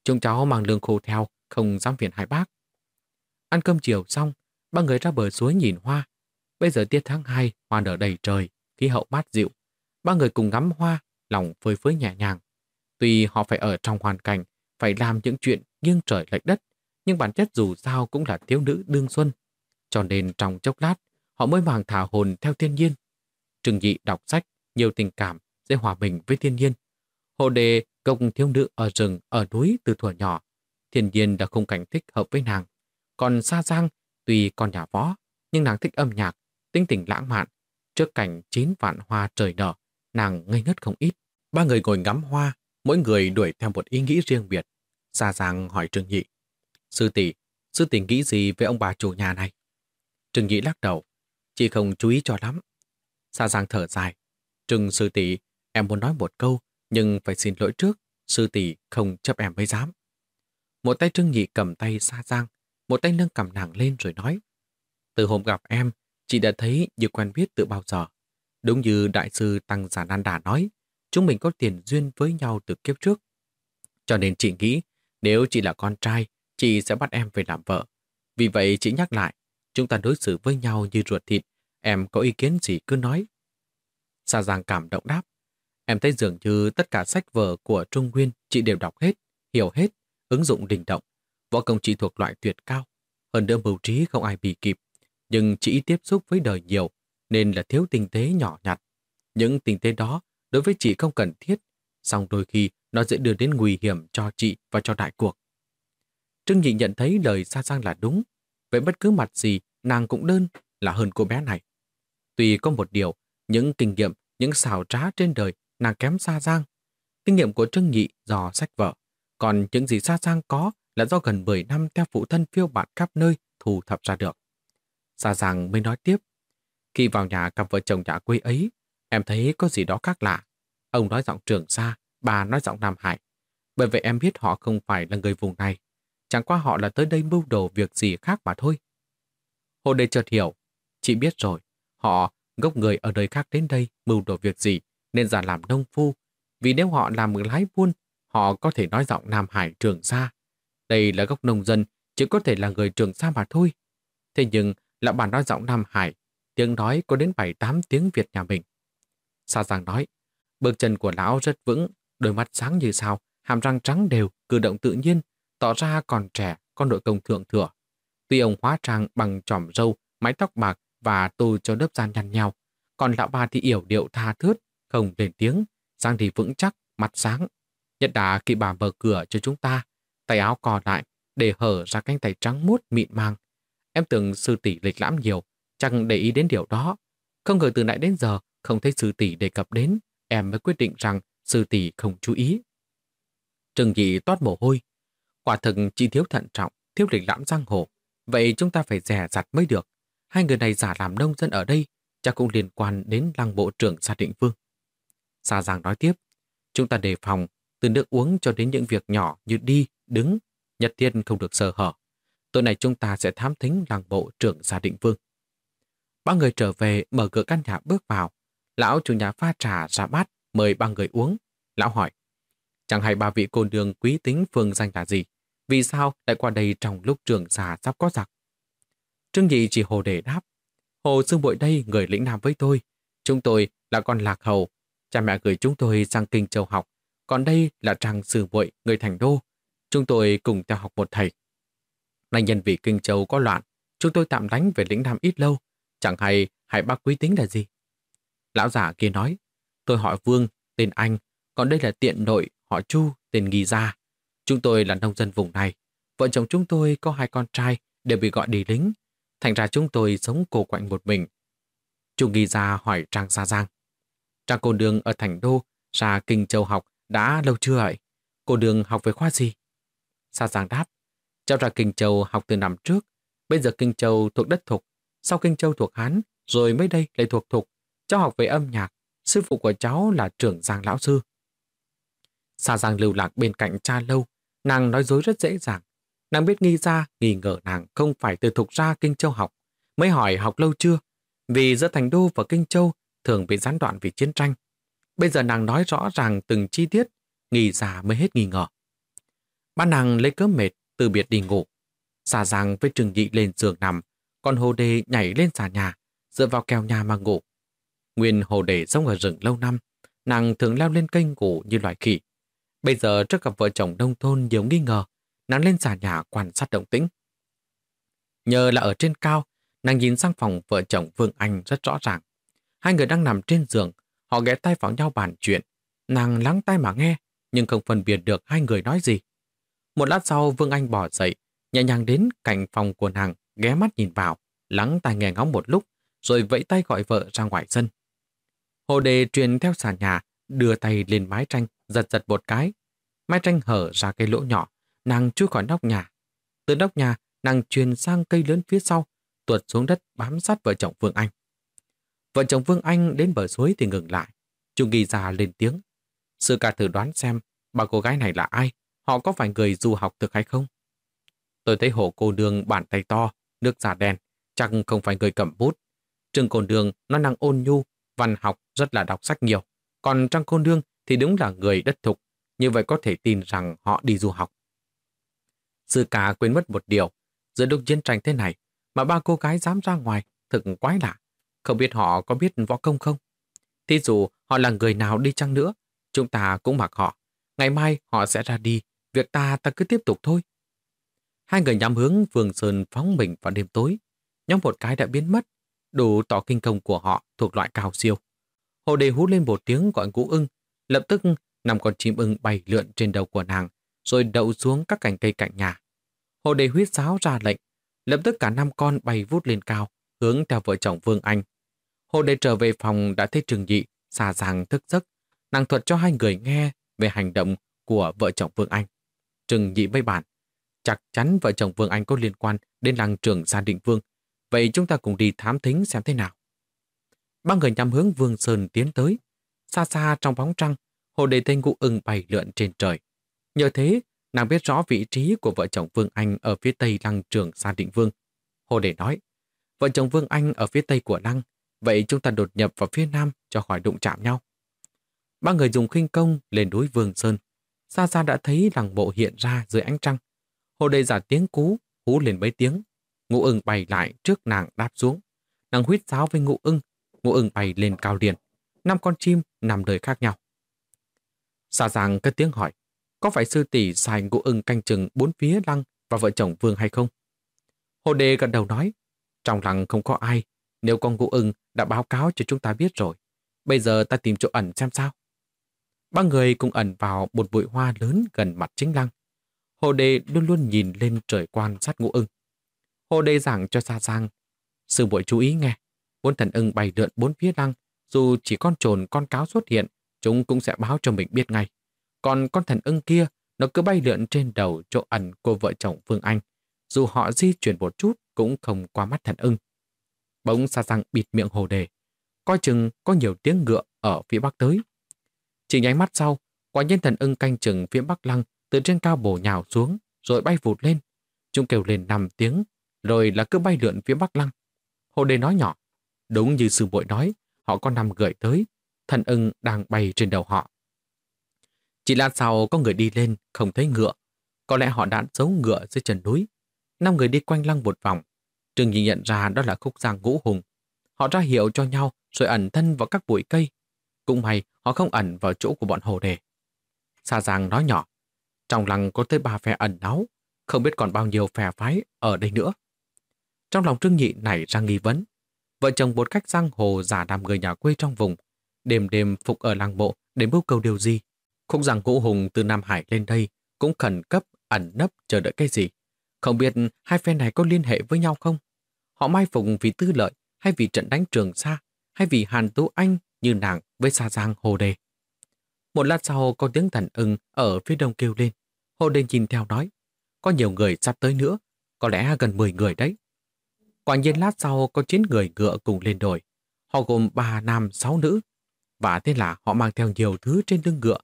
chúng cháu mang lương khô theo, không dám phiền hai bác. Ăn cơm chiều xong, ba người ra bờ suối nhìn hoa. Bây giờ tiết tháng 2, hoa nở đầy trời, khí hậu mát dịu. Ba người cùng ngắm hoa, lòng phơi phới nhẹ nhàng. Tuy họ phải ở trong hoàn cảnh, phải làm những chuyện nghiêng trời lệch đất, nhưng bản chất dù sao cũng là thiếu nữ đương xuân. Cho nên trong chốc lát, họ mới màng thả hồn theo thiên nhiên. Trừng dị đọc sách, nhiều tình cảm, sẽ hòa bình với thiên nhiên. Hồ đề công thiếu nữ ở rừng, ở núi từ thuở nhỏ. Thiên nhiên đã không cảnh thích hợp với nàng. Còn Sa Giang, tuy còn nhà võ, nhưng nàng thích âm nhạc, tinh tình lãng mạn. Trước cảnh chín vạn hoa trời nở, nàng ngây ngất không ít. Ba người ngồi ngắm hoa, mỗi người đuổi theo một ý nghĩ riêng biệt. Sa Giang hỏi Trương Nhị. Sư tỷ, sư tỷ nghĩ gì về ông bà chủ nhà này? Trương Nhị lắc đầu. Chị không chú ý cho lắm. Sa Giang thở dài. Trương sư tỷ, em muốn nói một câu, nhưng phải xin lỗi trước. Sư tỷ không chấp em mới dám. Một tay Trương Nhị cầm tay xa Giang, một tay nâng cầm nàng lên rồi nói. Từ hôm gặp em, chị đã thấy như quen biết từ bao giờ. Đúng như Đại sư Tăng Giả Nan Đà nói, chúng mình có tiền duyên với nhau từ kiếp trước. Cho nên chị nghĩ, nếu chị là con trai, chị sẽ bắt em về làm vợ. Vì vậy chị nhắc lại, chúng ta đối xử với nhau như ruột thịt, em có ý kiến gì cứ nói. Sa Giang cảm động đáp, em thấy dường như tất cả sách vở của Trung Nguyên chị đều đọc hết, hiểu hết, ứng dụng đình động. Võ công chị thuộc loại tuyệt cao, hơn nữa mưu trí không ai bị kịp. Nhưng chị tiếp xúc với đời nhiều, nên là thiếu tinh tế nhỏ nhặt. Những tinh tế đó đối với chị không cần thiết, song đôi khi nó sẽ đưa đến nguy hiểm cho chị và cho đại cuộc. Trương Nhị nhận thấy lời Sa Giang là đúng, vậy bất cứ mặt gì nàng cũng đơn là hơn cô bé này. Tuy có một điều, những kinh nghiệm, những xào trá trên đời nàng kém Sa Giang. Kinh nghiệm của Trương Nhị dò sách vở, còn những gì Sa Giang có là do gần 10 năm theo phụ thân phiêu bạt khắp nơi thu thập ra được. Sa Giang mới nói tiếp, khi vào nhà cặp vợ chồng nhà quê ấy, em thấy có gì đó khác lạ. Ông nói giọng trường xa, bà nói giọng Nam Hải. Bởi vậy em biết họ không phải là người vùng này. Chẳng qua họ là tới đây mưu đồ việc gì khác mà thôi. Hồ đề chợt hiểu. Chị biết rồi, họ gốc người ở nơi khác đến đây mưu đồ việc gì nên giả làm nông phu. Vì nếu họ làm lái buôn, họ có thể nói giọng Nam Hải trường xa. Đây là gốc nông dân, chỉ có thể là người trường xa mà thôi. Thế nhưng, lão bà nói giọng Nam Hải, tiếng nói có đến 7-8 tiếng Việt nhà mình. Sa Giang nói, bước chân của lão rất vững, đôi mắt sáng như sao, hàm răng trắng đều, cử động tự nhiên, tỏ ra còn trẻ, con nội công thượng thừa. Tuy ông hóa trang bằng tròm râu, mái tóc bạc và tô cho lớp gian nhăn nhau, còn lão ba thì yểu điệu tha thướt, không lên tiếng, Giang thì vững chắc, mặt sáng. Nhất đã khi bà mở cửa cho chúng ta, tay áo cò lại, để hở ra cánh tay trắng muốt mịn màng. Em tưởng sư tỷ lịch lãm nhiều, chẳng để ý đến điều đó. Không ngờ từ nãy đến giờ, không thấy sư tỷ đề cập đến, em mới quyết định rằng sư tỷ không chú ý. Trừng dị toát mồ hôi. Quả thực chỉ thiếu thận trọng, thiếu lịch lãm giang hồ. Vậy chúng ta phải rẻ rặt mới được. Hai người này giả làm nông dân ở đây, chắc cũng liên quan đến lăng bộ trưởng gia Định Vương. Sa Giang nói tiếp, chúng ta đề phòng, từ nước uống cho đến những việc nhỏ như đi, đứng, nhật thiên không được sơ hở. Tối nay chúng ta sẽ thám thính làng bộ trưởng gia Định Vương. Ba người trở về mở cửa căn nhà bước vào. Lão chủ nhà pha trà ra bát mời ba người uống. Lão hỏi, chẳng hay ba vị cô đường quý tính phương danh là gì? Vì sao lại qua đây trong lúc trường già sắp có giặc? Trương Nhị chỉ hồ để đáp. Hồ xương bội đây người lĩnh nam với tôi. Chúng tôi là con lạc hầu. Cha mẹ gửi chúng tôi sang Kinh Châu học. Còn đây là trang sư vội người thành đô. Chúng tôi cùng theo học một thầy. Nay nhân vị Kinh Châu có loạn. Chúng tôi tạm đánh về lĩnh nam ít lâu. Chẳng hay hải bác quý tính là gì? Lão giả kia nói. Tôi họ Vương, tên Anh. Còn đây là tiện nội, họ Chu, tên Nghi Gia. Chúng tôi là nông dân vùng này. Vợ chồng chúng tôi có hai con trai đều bị gọi đi lính. Thành ra chúng tôi sống cô quạnh một mình. Chu Nghi Gia hỏi Trang Gia Giang. Trang cô đường ở thành đô ra Kinh Châu học đã lâu chưa ạ? Cô đường học về khoa gì? Sa Giang đáp. Cháu ra Kinh Châu học từ năm trước. Bây giờ Kinh Châu thuộc đất thục. Sau Kinh Châu thuộc Hán, rồi mới đây lại thuộc thục. Cháu học về âm nhạc. Sư phụ của cháu là trưởng Giang Lão Sư. Sa Giang lưu lạc bên cạnh cha lâu, Nàng nói dối rất dễ dàng. Nàng biết nghi ra, nghi ngờ nàng không phải từ thục ra Kinh Châu học. Mới hỏi học lâu chưa? Vì giữa Thành Đô và Kinh Châu thường bị gián đoạn vì chiến tranh. Bây giờ nàng nói rõ ràng từng chi tiết, nghỉ già mới hết nghi ngờ. Ba nàng lấy cớ mệt, từ biệt đi ngủ. Xà giang với trừng nhị lên giường nằm, còn hồ đề nhảy lên xà nhà, dựa vào kèo nhà mà ngủ. Nguyên hồ đề sống ở rừng lâu năm, nàng thường leo lên cây ngủ như loài khỉ. Bây giờ trước gặp vợ chồng nông thôn nhiều nghi ngờ, nàng lên xà nhà quan sát động tĩnh. Nhờ là ở trên cao, nàng nhìn sang phòng vợ chồng Vương Anh rất rõ ràng. Hai người đang nằm trên giường, họ ghé tay vào nhau bàn chuyện. Nàng lắng tay mà nghe, nhưng không phân biệt được hai người nói gì. Một lát sau Vương Anh bỏ dậy, nhẹ nhàng đến cạnh phòng của nàng, ghé mắt nhìn vào, lắng tai nghe ngóng một lúc, rồi vẫy tay gọi vợ ra ngoài sân. Hồ đề truyền theo sàn nhà, đưa tay lên mái tranh, giật giật một cái. Mái tranh hở ra cây lỗ nhỏ, nàng chui khỏi nóc nhà. Từ nóc nhà, nàng truyền sang cây lớn phía sau, tuột xuống đất bám sát vợ chồng Vương Anh. Vợ chồng Vương Anh đến bờ suối thì ngừng lại. Trung ghi ra lên tiếng. Sư ca thử đoán xem bà cô gái này là ai, họ có phải người du học thực hay không? Tôi thấy hộ cô nương bàn tay to, nước giả đen, chắc không phải người cầm bút. Trương cô nương nó năng ôn nhu, văn học rất là đọc sách nhiều. Còn Trang cô nương thì đúng là người đất thục, như vậy có thể tin rằng họ đi du học. Sư ca quên mất một điều, giữa lúc chiến tranh thế này, mà ba cô gái dám ra ngoài, thực quái lạ. Không biết họ có biết võ công không? Thì dù họ là người nào đi chăng nữa, chúng ta cũng mặc họ. Ngày mai họ sẽ ra đi, việc ta ta cứ tiếp tục thôi. Hai người nhắm hướng Vương Sơn phóng mình vào đêm tối. Nhóm một cái đã biến mất, đủ tỏ kinh công của họ thuộc loại cao siêu. Hồ đề hú lên một tiếng gọi ngũ ưng, lập tức năm con chim ưng bay lượn trên đầu của nàng, rồi đậu xuống các cành cây cạnh nhà. Hồ đề huyết giáo ra lệnh, lập tức cả năm con bay vút lên cao, hướng theo vợ chồng Vương Anh. Hồ đề trở về phòng đã thấy Trường Nhị, xà ràng thức giấc, nàng thuật cho hai người nghe về hành động của vợ chồng Vương Anh. Trừng Nhị với bản, chắc chắn vợ chồng Vương Anh có liên quan đến làng trưởng gia định Vương, vậy chúng ta cùng đi thám thính xem thế nào. Ba người nhắm hướng Vương Sơn tiến tới. Xa xa trong bóng trăng, hồ đề tên ngũ ưng bay lượn trên trời. Nhờ thế, nàng biết rõ vị trí của vợ chồng Vương Anh ở phía tây lăng trường Sa Định Vương. Hồ đề nói, vợ chồng Vương Anh ở phía tây của lăng, vậy chúng ta đột nhập vào phía nam cho khỏi đụng chạm nhau. Ba người dùng khinh công lên núi Vương Sơn. Xa xa đã thấy lăng bộ hiện ra dưới ánh trăng. Hồ đề giả tiếng cú, hú lên mấy tiếng. Ngũ ưng bay lại trước nàng đáp xuống. Nàng huyết giáo với ngũ ưng, ngũ ưng bay lên cao liền. Năm con chim nằm đời khác nhau. Xa giang cất tiếng hỏi, có phải sư tỷ xài ngũ ưng canh chừng bốn phía lăng và vợ chồng Vương hay không? Hồ Đề gật đầu nói, trong lăng không có ai, nếu con ngũ ưng đã báo cáo cho chúng ta biết rồi. Bây giờ ta tìm chỗ ẩn xem sao. Ba người cùng ẩn vào một bụi hoa lớn gần mặt chính lăng. Hồ Đề luôn luôn nhìn lên trời quan sát ngũ ưng. Hồ Đề giảng cho Sa Giang. Sư bội chú ý nghe, bốn thần ưng bay lượn bốn phía lăng, dù chỉ con trồn con cáo xuất hiện, chúng cũng sẽ báo cho mình biết ngay. Còn con thần ưng kia, nó cứ bay lượn trên đầu chỗ ẩn của vợ chồng Phương Anh. Dù họ di chuyển một chút cũng không qua mắt thần ưng. Bỗng xa Giang bịt miệng Hồ Đề. Coi chừng có nhiều tiếng ngựa ở phía bắc tới. Chỉ nháy mắt sau, quả nhân thần ưng canh chừng phía bắc lăng từ trên cao bổ nhào xuống, rồi bay vụt lên. Chúng kêu lên năm tiếng, rồi là cứ bay lượn phía bắc lăng. Hồ Đề nói nhỏ, đúng như sư bội nói, họ có năm gửi tới, thần ưng đang bay trên đầu họ. Chỉ lát sau có người đi lên, không thấy ngựa. Có lẽ họ đã giấu ngựa dưới chân núi. Năm người đi quanh lăng một vòng. Trương Nhi nhận ra đó là khúc giang ngũ hùng. Họ ra hiệu cho nhau rồi ẩn thân vào các bụi cây. Cũng may họ không ẩn vào chỗ của bọn hồ đề. Sa Giang nói nhỏ, trong lăng có tới ba phe ẩn náu, không biết còn bao nhiêu phe phái ở đây nữa. Trong lòng Trương Nhị nảy ra nghi vấn. Vợ chồng một cách giang hồ giả làm người nhà quê trong vùng, đêm đêm phục ở làng bộ để mưu cầu điều gì. Khúc giang Ngũ Hùng từ Nam Hải lên đây cũng khẩn cấp ẩn nấp chờ đợi cái gì. Không biết hai phe này có liên hệ với nhau không? Họ mai phục vì tư lợi hay vì trận đánh trường xa hay vì Hàn Tú Anh như nàng với Sa Giang Hồ Đề. Một lát sau có tiếng thần ưng ở phía đông kêu lên. Hồ Đề nhìn theo nói, có nhiều người sắp tới nữa, có lẽ gần 10 người đấy. Quả nhiên lát sau có 9 người ngựa cùng lên đồi. Họ gồm 3 nam 6 nữ. Và thế là họ mang theo nhiều thứ trên lưng ngựa.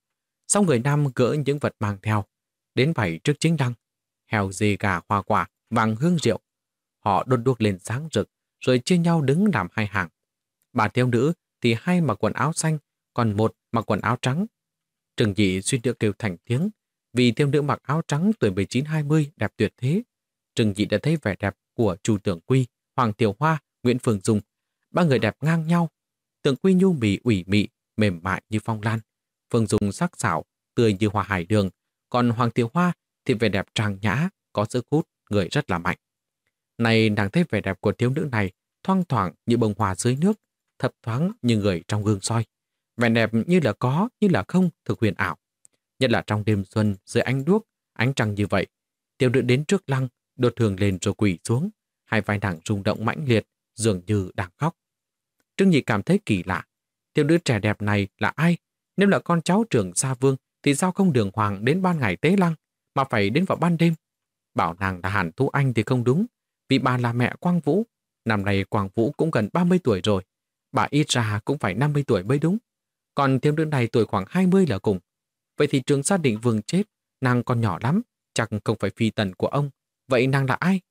Sau người nam gỡ những vật mang theo. Đến bảy trước chính đăng. Heo dê gà hoa quả, vàng hương rượu. Họ đốt đuốc lên sáng rực, rồi chia nhau đứng làm hai hàng. Bà thiếu nữ thì hai mặc quần áo xanh, còn một mặc quần áo trắng. Trừng dị suy nữa kêu thành tiếng, vì thiếu nữ mặc áo trắng tuổi 19-20 đẹp tuyệt thế. Trừng dị đã thấy vẻ đẹp của Chu Tưởng Quy, Hoàng Tiểu Hoa, Nguyễn Phương Dung. Ba người đẹp ngang nhau. Tưởng Quy nhu mì ủy mị, mềm mại như phong lan. Phương Dung sắc sảo, tươi như hoa hải đường. Còn Hoàng Tiểu Hoa thì vẻ đẹp trang nhã, có sức hút, người rất là mạnh. Này nàng thấy vẻ đẹp của thiếu nữ này thoang thoảng như bông hoa dưới nước, thập thoáng như người trong gương soi. Vẻ đẹp như là có, như là không, thực huyền ảo. Nhất là trong đêm xuân, dưới ánh đuốc, ánh trăng như vậy. Tiểu nữ đến trước lăng, đột thường lên rồi quỷ xuống. Hai vai nàng rung động mãnh liệt, dường như đang khóc. Trương Nhị cảm thấy kỳ lạ. Tiểu nữ trẻ đẹp này là ai? Nếu là con cháu trưởng Sa Vương, thì sao không đường hoàng đến ban ngày tế lăng, mà phải đến vào ban đêm? Bảo nàng là Hàn Thu Anh thì không đúng, vì bà là mẹ Quang Vũ. Năm nay Quang Vũ cũng gần 30 tuổi rồi. Bà ít ra cũng phải 50 tuổi mới đúng. Còn thiếu nữ này tuổi khoảng 20 là cùng. Vậy thì trường xác định vương chết, nàng còn nhỏ lắm, chắc không phải phi tần của ông. Vậy nàng là ai?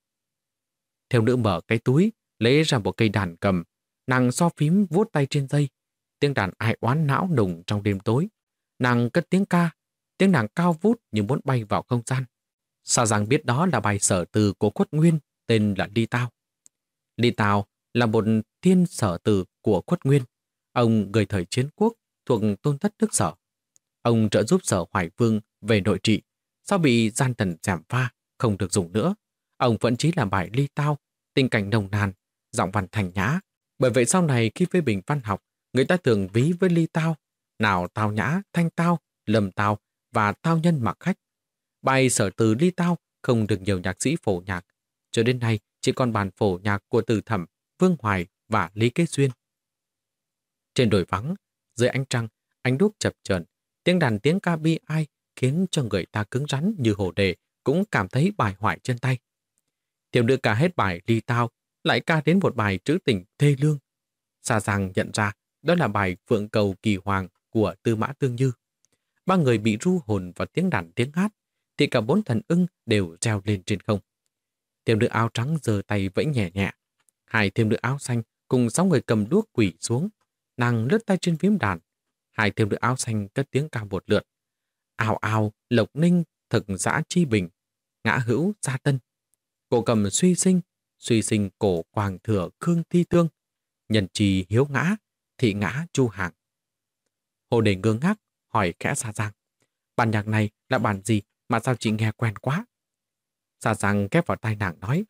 Thiếu nữ mở cái túi, lấy ra một cây đàn cầm. Nàng so phím vuốt tay trên dây. Tiếng đàn ai oán não nùng trong đêm tối. Nàng cất tiếng ca, tiếng nàng cao vút như muốn bay vào không gian. Sa rằng biết đó là bài sở từ của Quất nguyên tên là Ly Tao. Ly Tao là một thiên sở từ của khuất nguyên. Ông người thời chiến quốc thuộc tôn thất nước sở. Ông trợ giúp sở Hoài Vương về nội trị. Sau bị gian thần giảm pha, không được dùng nữa. Ông vẫn chỉ làm bài ly tao, tình cảnh nồng nàn, giọng văn thành nhã. Bởi vậy sau này khi phê bình văn học, người ta thường ví với ly tao, nào tao nhã, thanh tao, lầm tao và tao nhân mặc khách. Bài sở từ ly tao không được nhiều nhạc sĩ phổ nhạc. Cho đến nay chỉ còn bản phổ nhạc của từ thẩm, Vương Hoài và Lý Kế Xuyên. Trên đồi vắng, dưới ánh trăng, ánh đuốc chập chờn tiếng đàn tiếng ca bi ai khiến cho người ta cứng rắn như hồ đề cũng cảm thấy bài hoại chân tay. Tiểu nữ ca hết bài ly tao, lại ca đến một bài trữ tình thê lương. Xa rằng nhận ra đó là bài Phượng Cầu Kỳ Hoàng của Tư Mã Tương Như. Ba người bị ru hồn vào tiếng đàn tiếng hát, thì cả bốn thần ưng đều treo lên trên không. Thêm nữ áo trắng giơ tay vẫy nhẹ nhẹ. Hai thêm nữ áo xanh cùng sáu người cầm đuốc quỷ xuống. Nàng lướt tay trên phím đàn. Hai thêm nữ áo xanh cất tiếng cao một lượt. Ào ào, lộc ninh, thực giã chi bình. Ngã hữu, gia tân. Cổ cầm suy sinh, suy sinh cổ quàng thừa khương thi tương. Nhân trì hiếu ngã, thị ngã chu hạng Hồ đề ngơ ngác, hỏi khẽ xa giang. Bản nhạc này là bản gì mà sao chị nghe quen quá? Xa rằng kép vào tai nàng nói,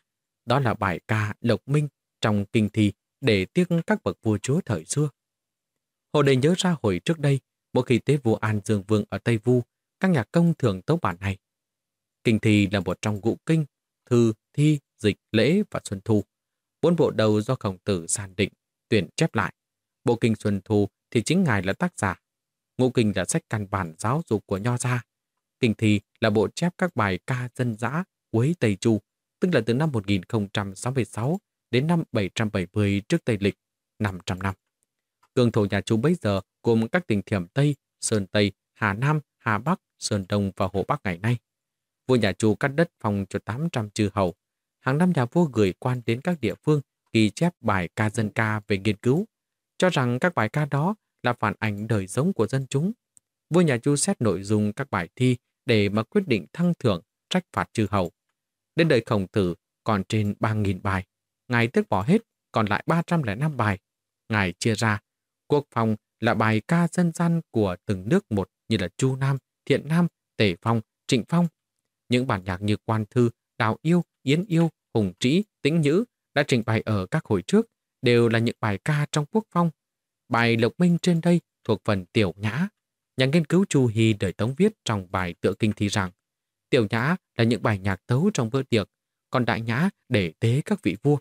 đó là bài ca Lộc Minh trong kinh thi để tiếc các bậc vua chúa thời xưa. Hồ Đề nhớ ra hồi trước đây, mỗi khi tế vua An Dương Vương ở Tây Vu, các nhà công thường tấu bản này. Kinh thi là một trong ngũ kinh, thư, thi, dịch, lễ và xuân thu. Bốn bộ đầu do khổng tử sàn định, tuyển chép lại. Bộ kinh xuân thu thì chính ngài là tác giả. Ngũ kinh là sách căn bản giáo dục của Nho gia. Kinh thi là bộ chép các bài ca dân dã cuối Tây Chu, tức là từ năm 1066 đến năm 770 trước Tây Lịch, 500 năm. Cương thổ nhà Chu bây giờ gồm các tỉnh Thiểm Tây, Sơn Tây, Hà Nam, Hà Bắc, Sơn Đông và Hồ Bắc ngày nay. Vua nhà Chu cắt đất phòng cho 800 chư hầu. Hàng năm nhà vua gửi quan đến các địa phương ghi chép bài ca dân ca về nghiên cứu, cho rằng các bài ca đó là phản ảnh đời sống của dân chúng. Vua nhà Chu xét nội dung các bài thi để mà quyết định thăng thưởng, trách phạt chư hầu. Đến đời khổng tử còn trên 3.000 bài. Ngài tước bỏ hết, còn lại 305 bài. Ngài chia ra, quốc phòng là bài ca dân gian của từng nước một như là Chu Nam, Thiện Nam, Tể Phong, Trịnh Phong. Những bản nhạc như Quan Thư, Đào Yêu, Yến Yêu, Hùng Trĩ, Tĩnh Nhữ đã trình bày ở các hồi trước đều là những bài ca trong quốc phong. Bài Lộc Minh trên đây thuộc phần tiểu nhã. Nhà nghiên cứu Chu Hy đời Tống viết trong bài tựa kinh thi rằng tiểu nhã là những bài nhạc tấu trong bữa tiệc, còn đại nhã để tế các vị vua.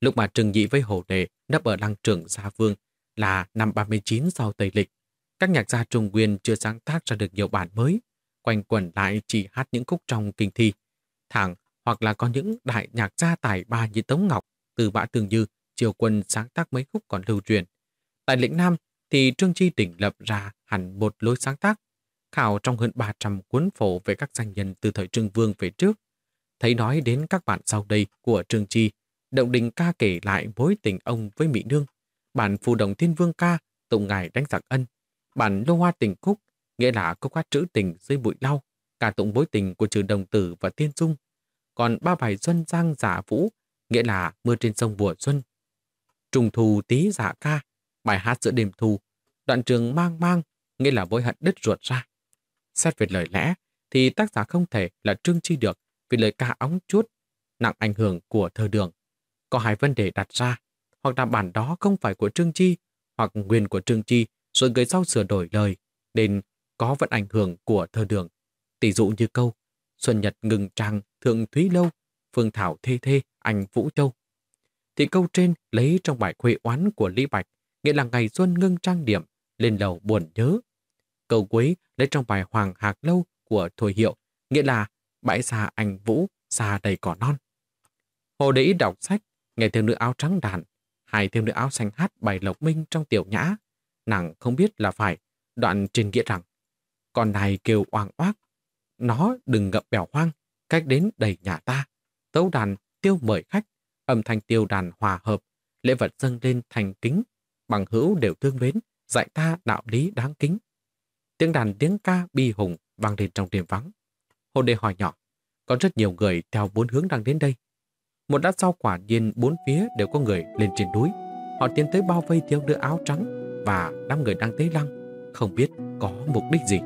Lúc mà Trừng Nhị với Hồ Đề nấp ở lăng trưởng Gia Vương là năm 39 sau Tây Lịch, các nhạc gia Trung Nguyên chưa sáng tác ra được nhiều bản mới, quanh quẩn lại chỉ hát những khúc trong kinh thi. Thẳng hoặc là có những đại nhạc gia tài ba như Tống Ngọc, Từ Bã Tường Như, Triều Quân sáng tác mấy khúc còn lưu truyền. Tại lĩnh Nam thì Trương Chi tỉnh lập ra hẳn một lối sáng tác, khảo trong hơn 300 cuốn phổ về các danh nhân từ thời Trương Vương về trước. Thấy nói đến các bản sau đây của Trương Chi, Động Đình ca kể lại mối tình ông với Mỹ Nương, bản Phù Đồng Thiên Vương ca tụng ngài đánh giặc ân, bản Lô Hoa Tình Khúc, nghĩa là câu hát trữ tình dưới bụi lau, cả tụng mối tình của trừ đồng tử và tiên dung, còn ba bài xuân giang giả vũ, nghĩa là mưa trên sông mùa xuân. Trùng thù tí giả ca, bài hát giữa đêm thu, đoạn trường mang mang, nghĩa là vối hận đứt ruột ra. Xét về lời lẽ, thì tác giả không thể là trương chi được vì lời ca óng chuốt, nặng ảnh hưởng của thơ đường. Có hai vấn đề đặt ra, hoặc là bản đó không phải của Trương Chi, hoặc nguyên của Trương Chi, rồi người sau sửa đổi lời, nên có vẫn ảnh hưởng của thơ đường. Tỷ dụ như câu, Xuân Nhật ngừng trang, thượng Thúy Lâu, Phương Thảo thê thê, anh Vũ Châu. Thì câu trên lấy trong bài khuê oán của Lý Bạch, nghĩa là ngày xuân ngưng trang điểm, lên lầu buồn nhớ. Câu cuối lấy trong bài Hoàng Hạc Lâu của Thôi Hiệu, nghĩa là bãi xa anh Vũ, xa đầy cỏ non. Hồ đĩ đọc sách, nghe thiếu nữ áo trắng đàn, hai thiếu nữ áo xanh hát bài lộc minh trong tiểu nhã. Nàng không biết là phải, đoạn trên nghĩa rằng, con này kêu oang oác, nó đừng ngậm bèo hoang, cách đến đầy nhà ta. Tấu đàn tiêu mời khách, âm thanh tiêu đàn hòa hợp, lễ vật dâng lên thành kính, bằng hữu đều thương mến, dạy ta đạo lý đáng kính. Tiếng đàn tiếng ca bi hùng vang lên trong đêm vắng. hồn đề hỏi nhỏ, có rất nhiều người theo bốn hướng đang đến đây. Một lát sau quả nhiên bốn phía đều có người lên trên núi. Họ tiến tới bao vây thiếu nữ áo trắng và đám người đang tế lăng, không biết có mục đích gì.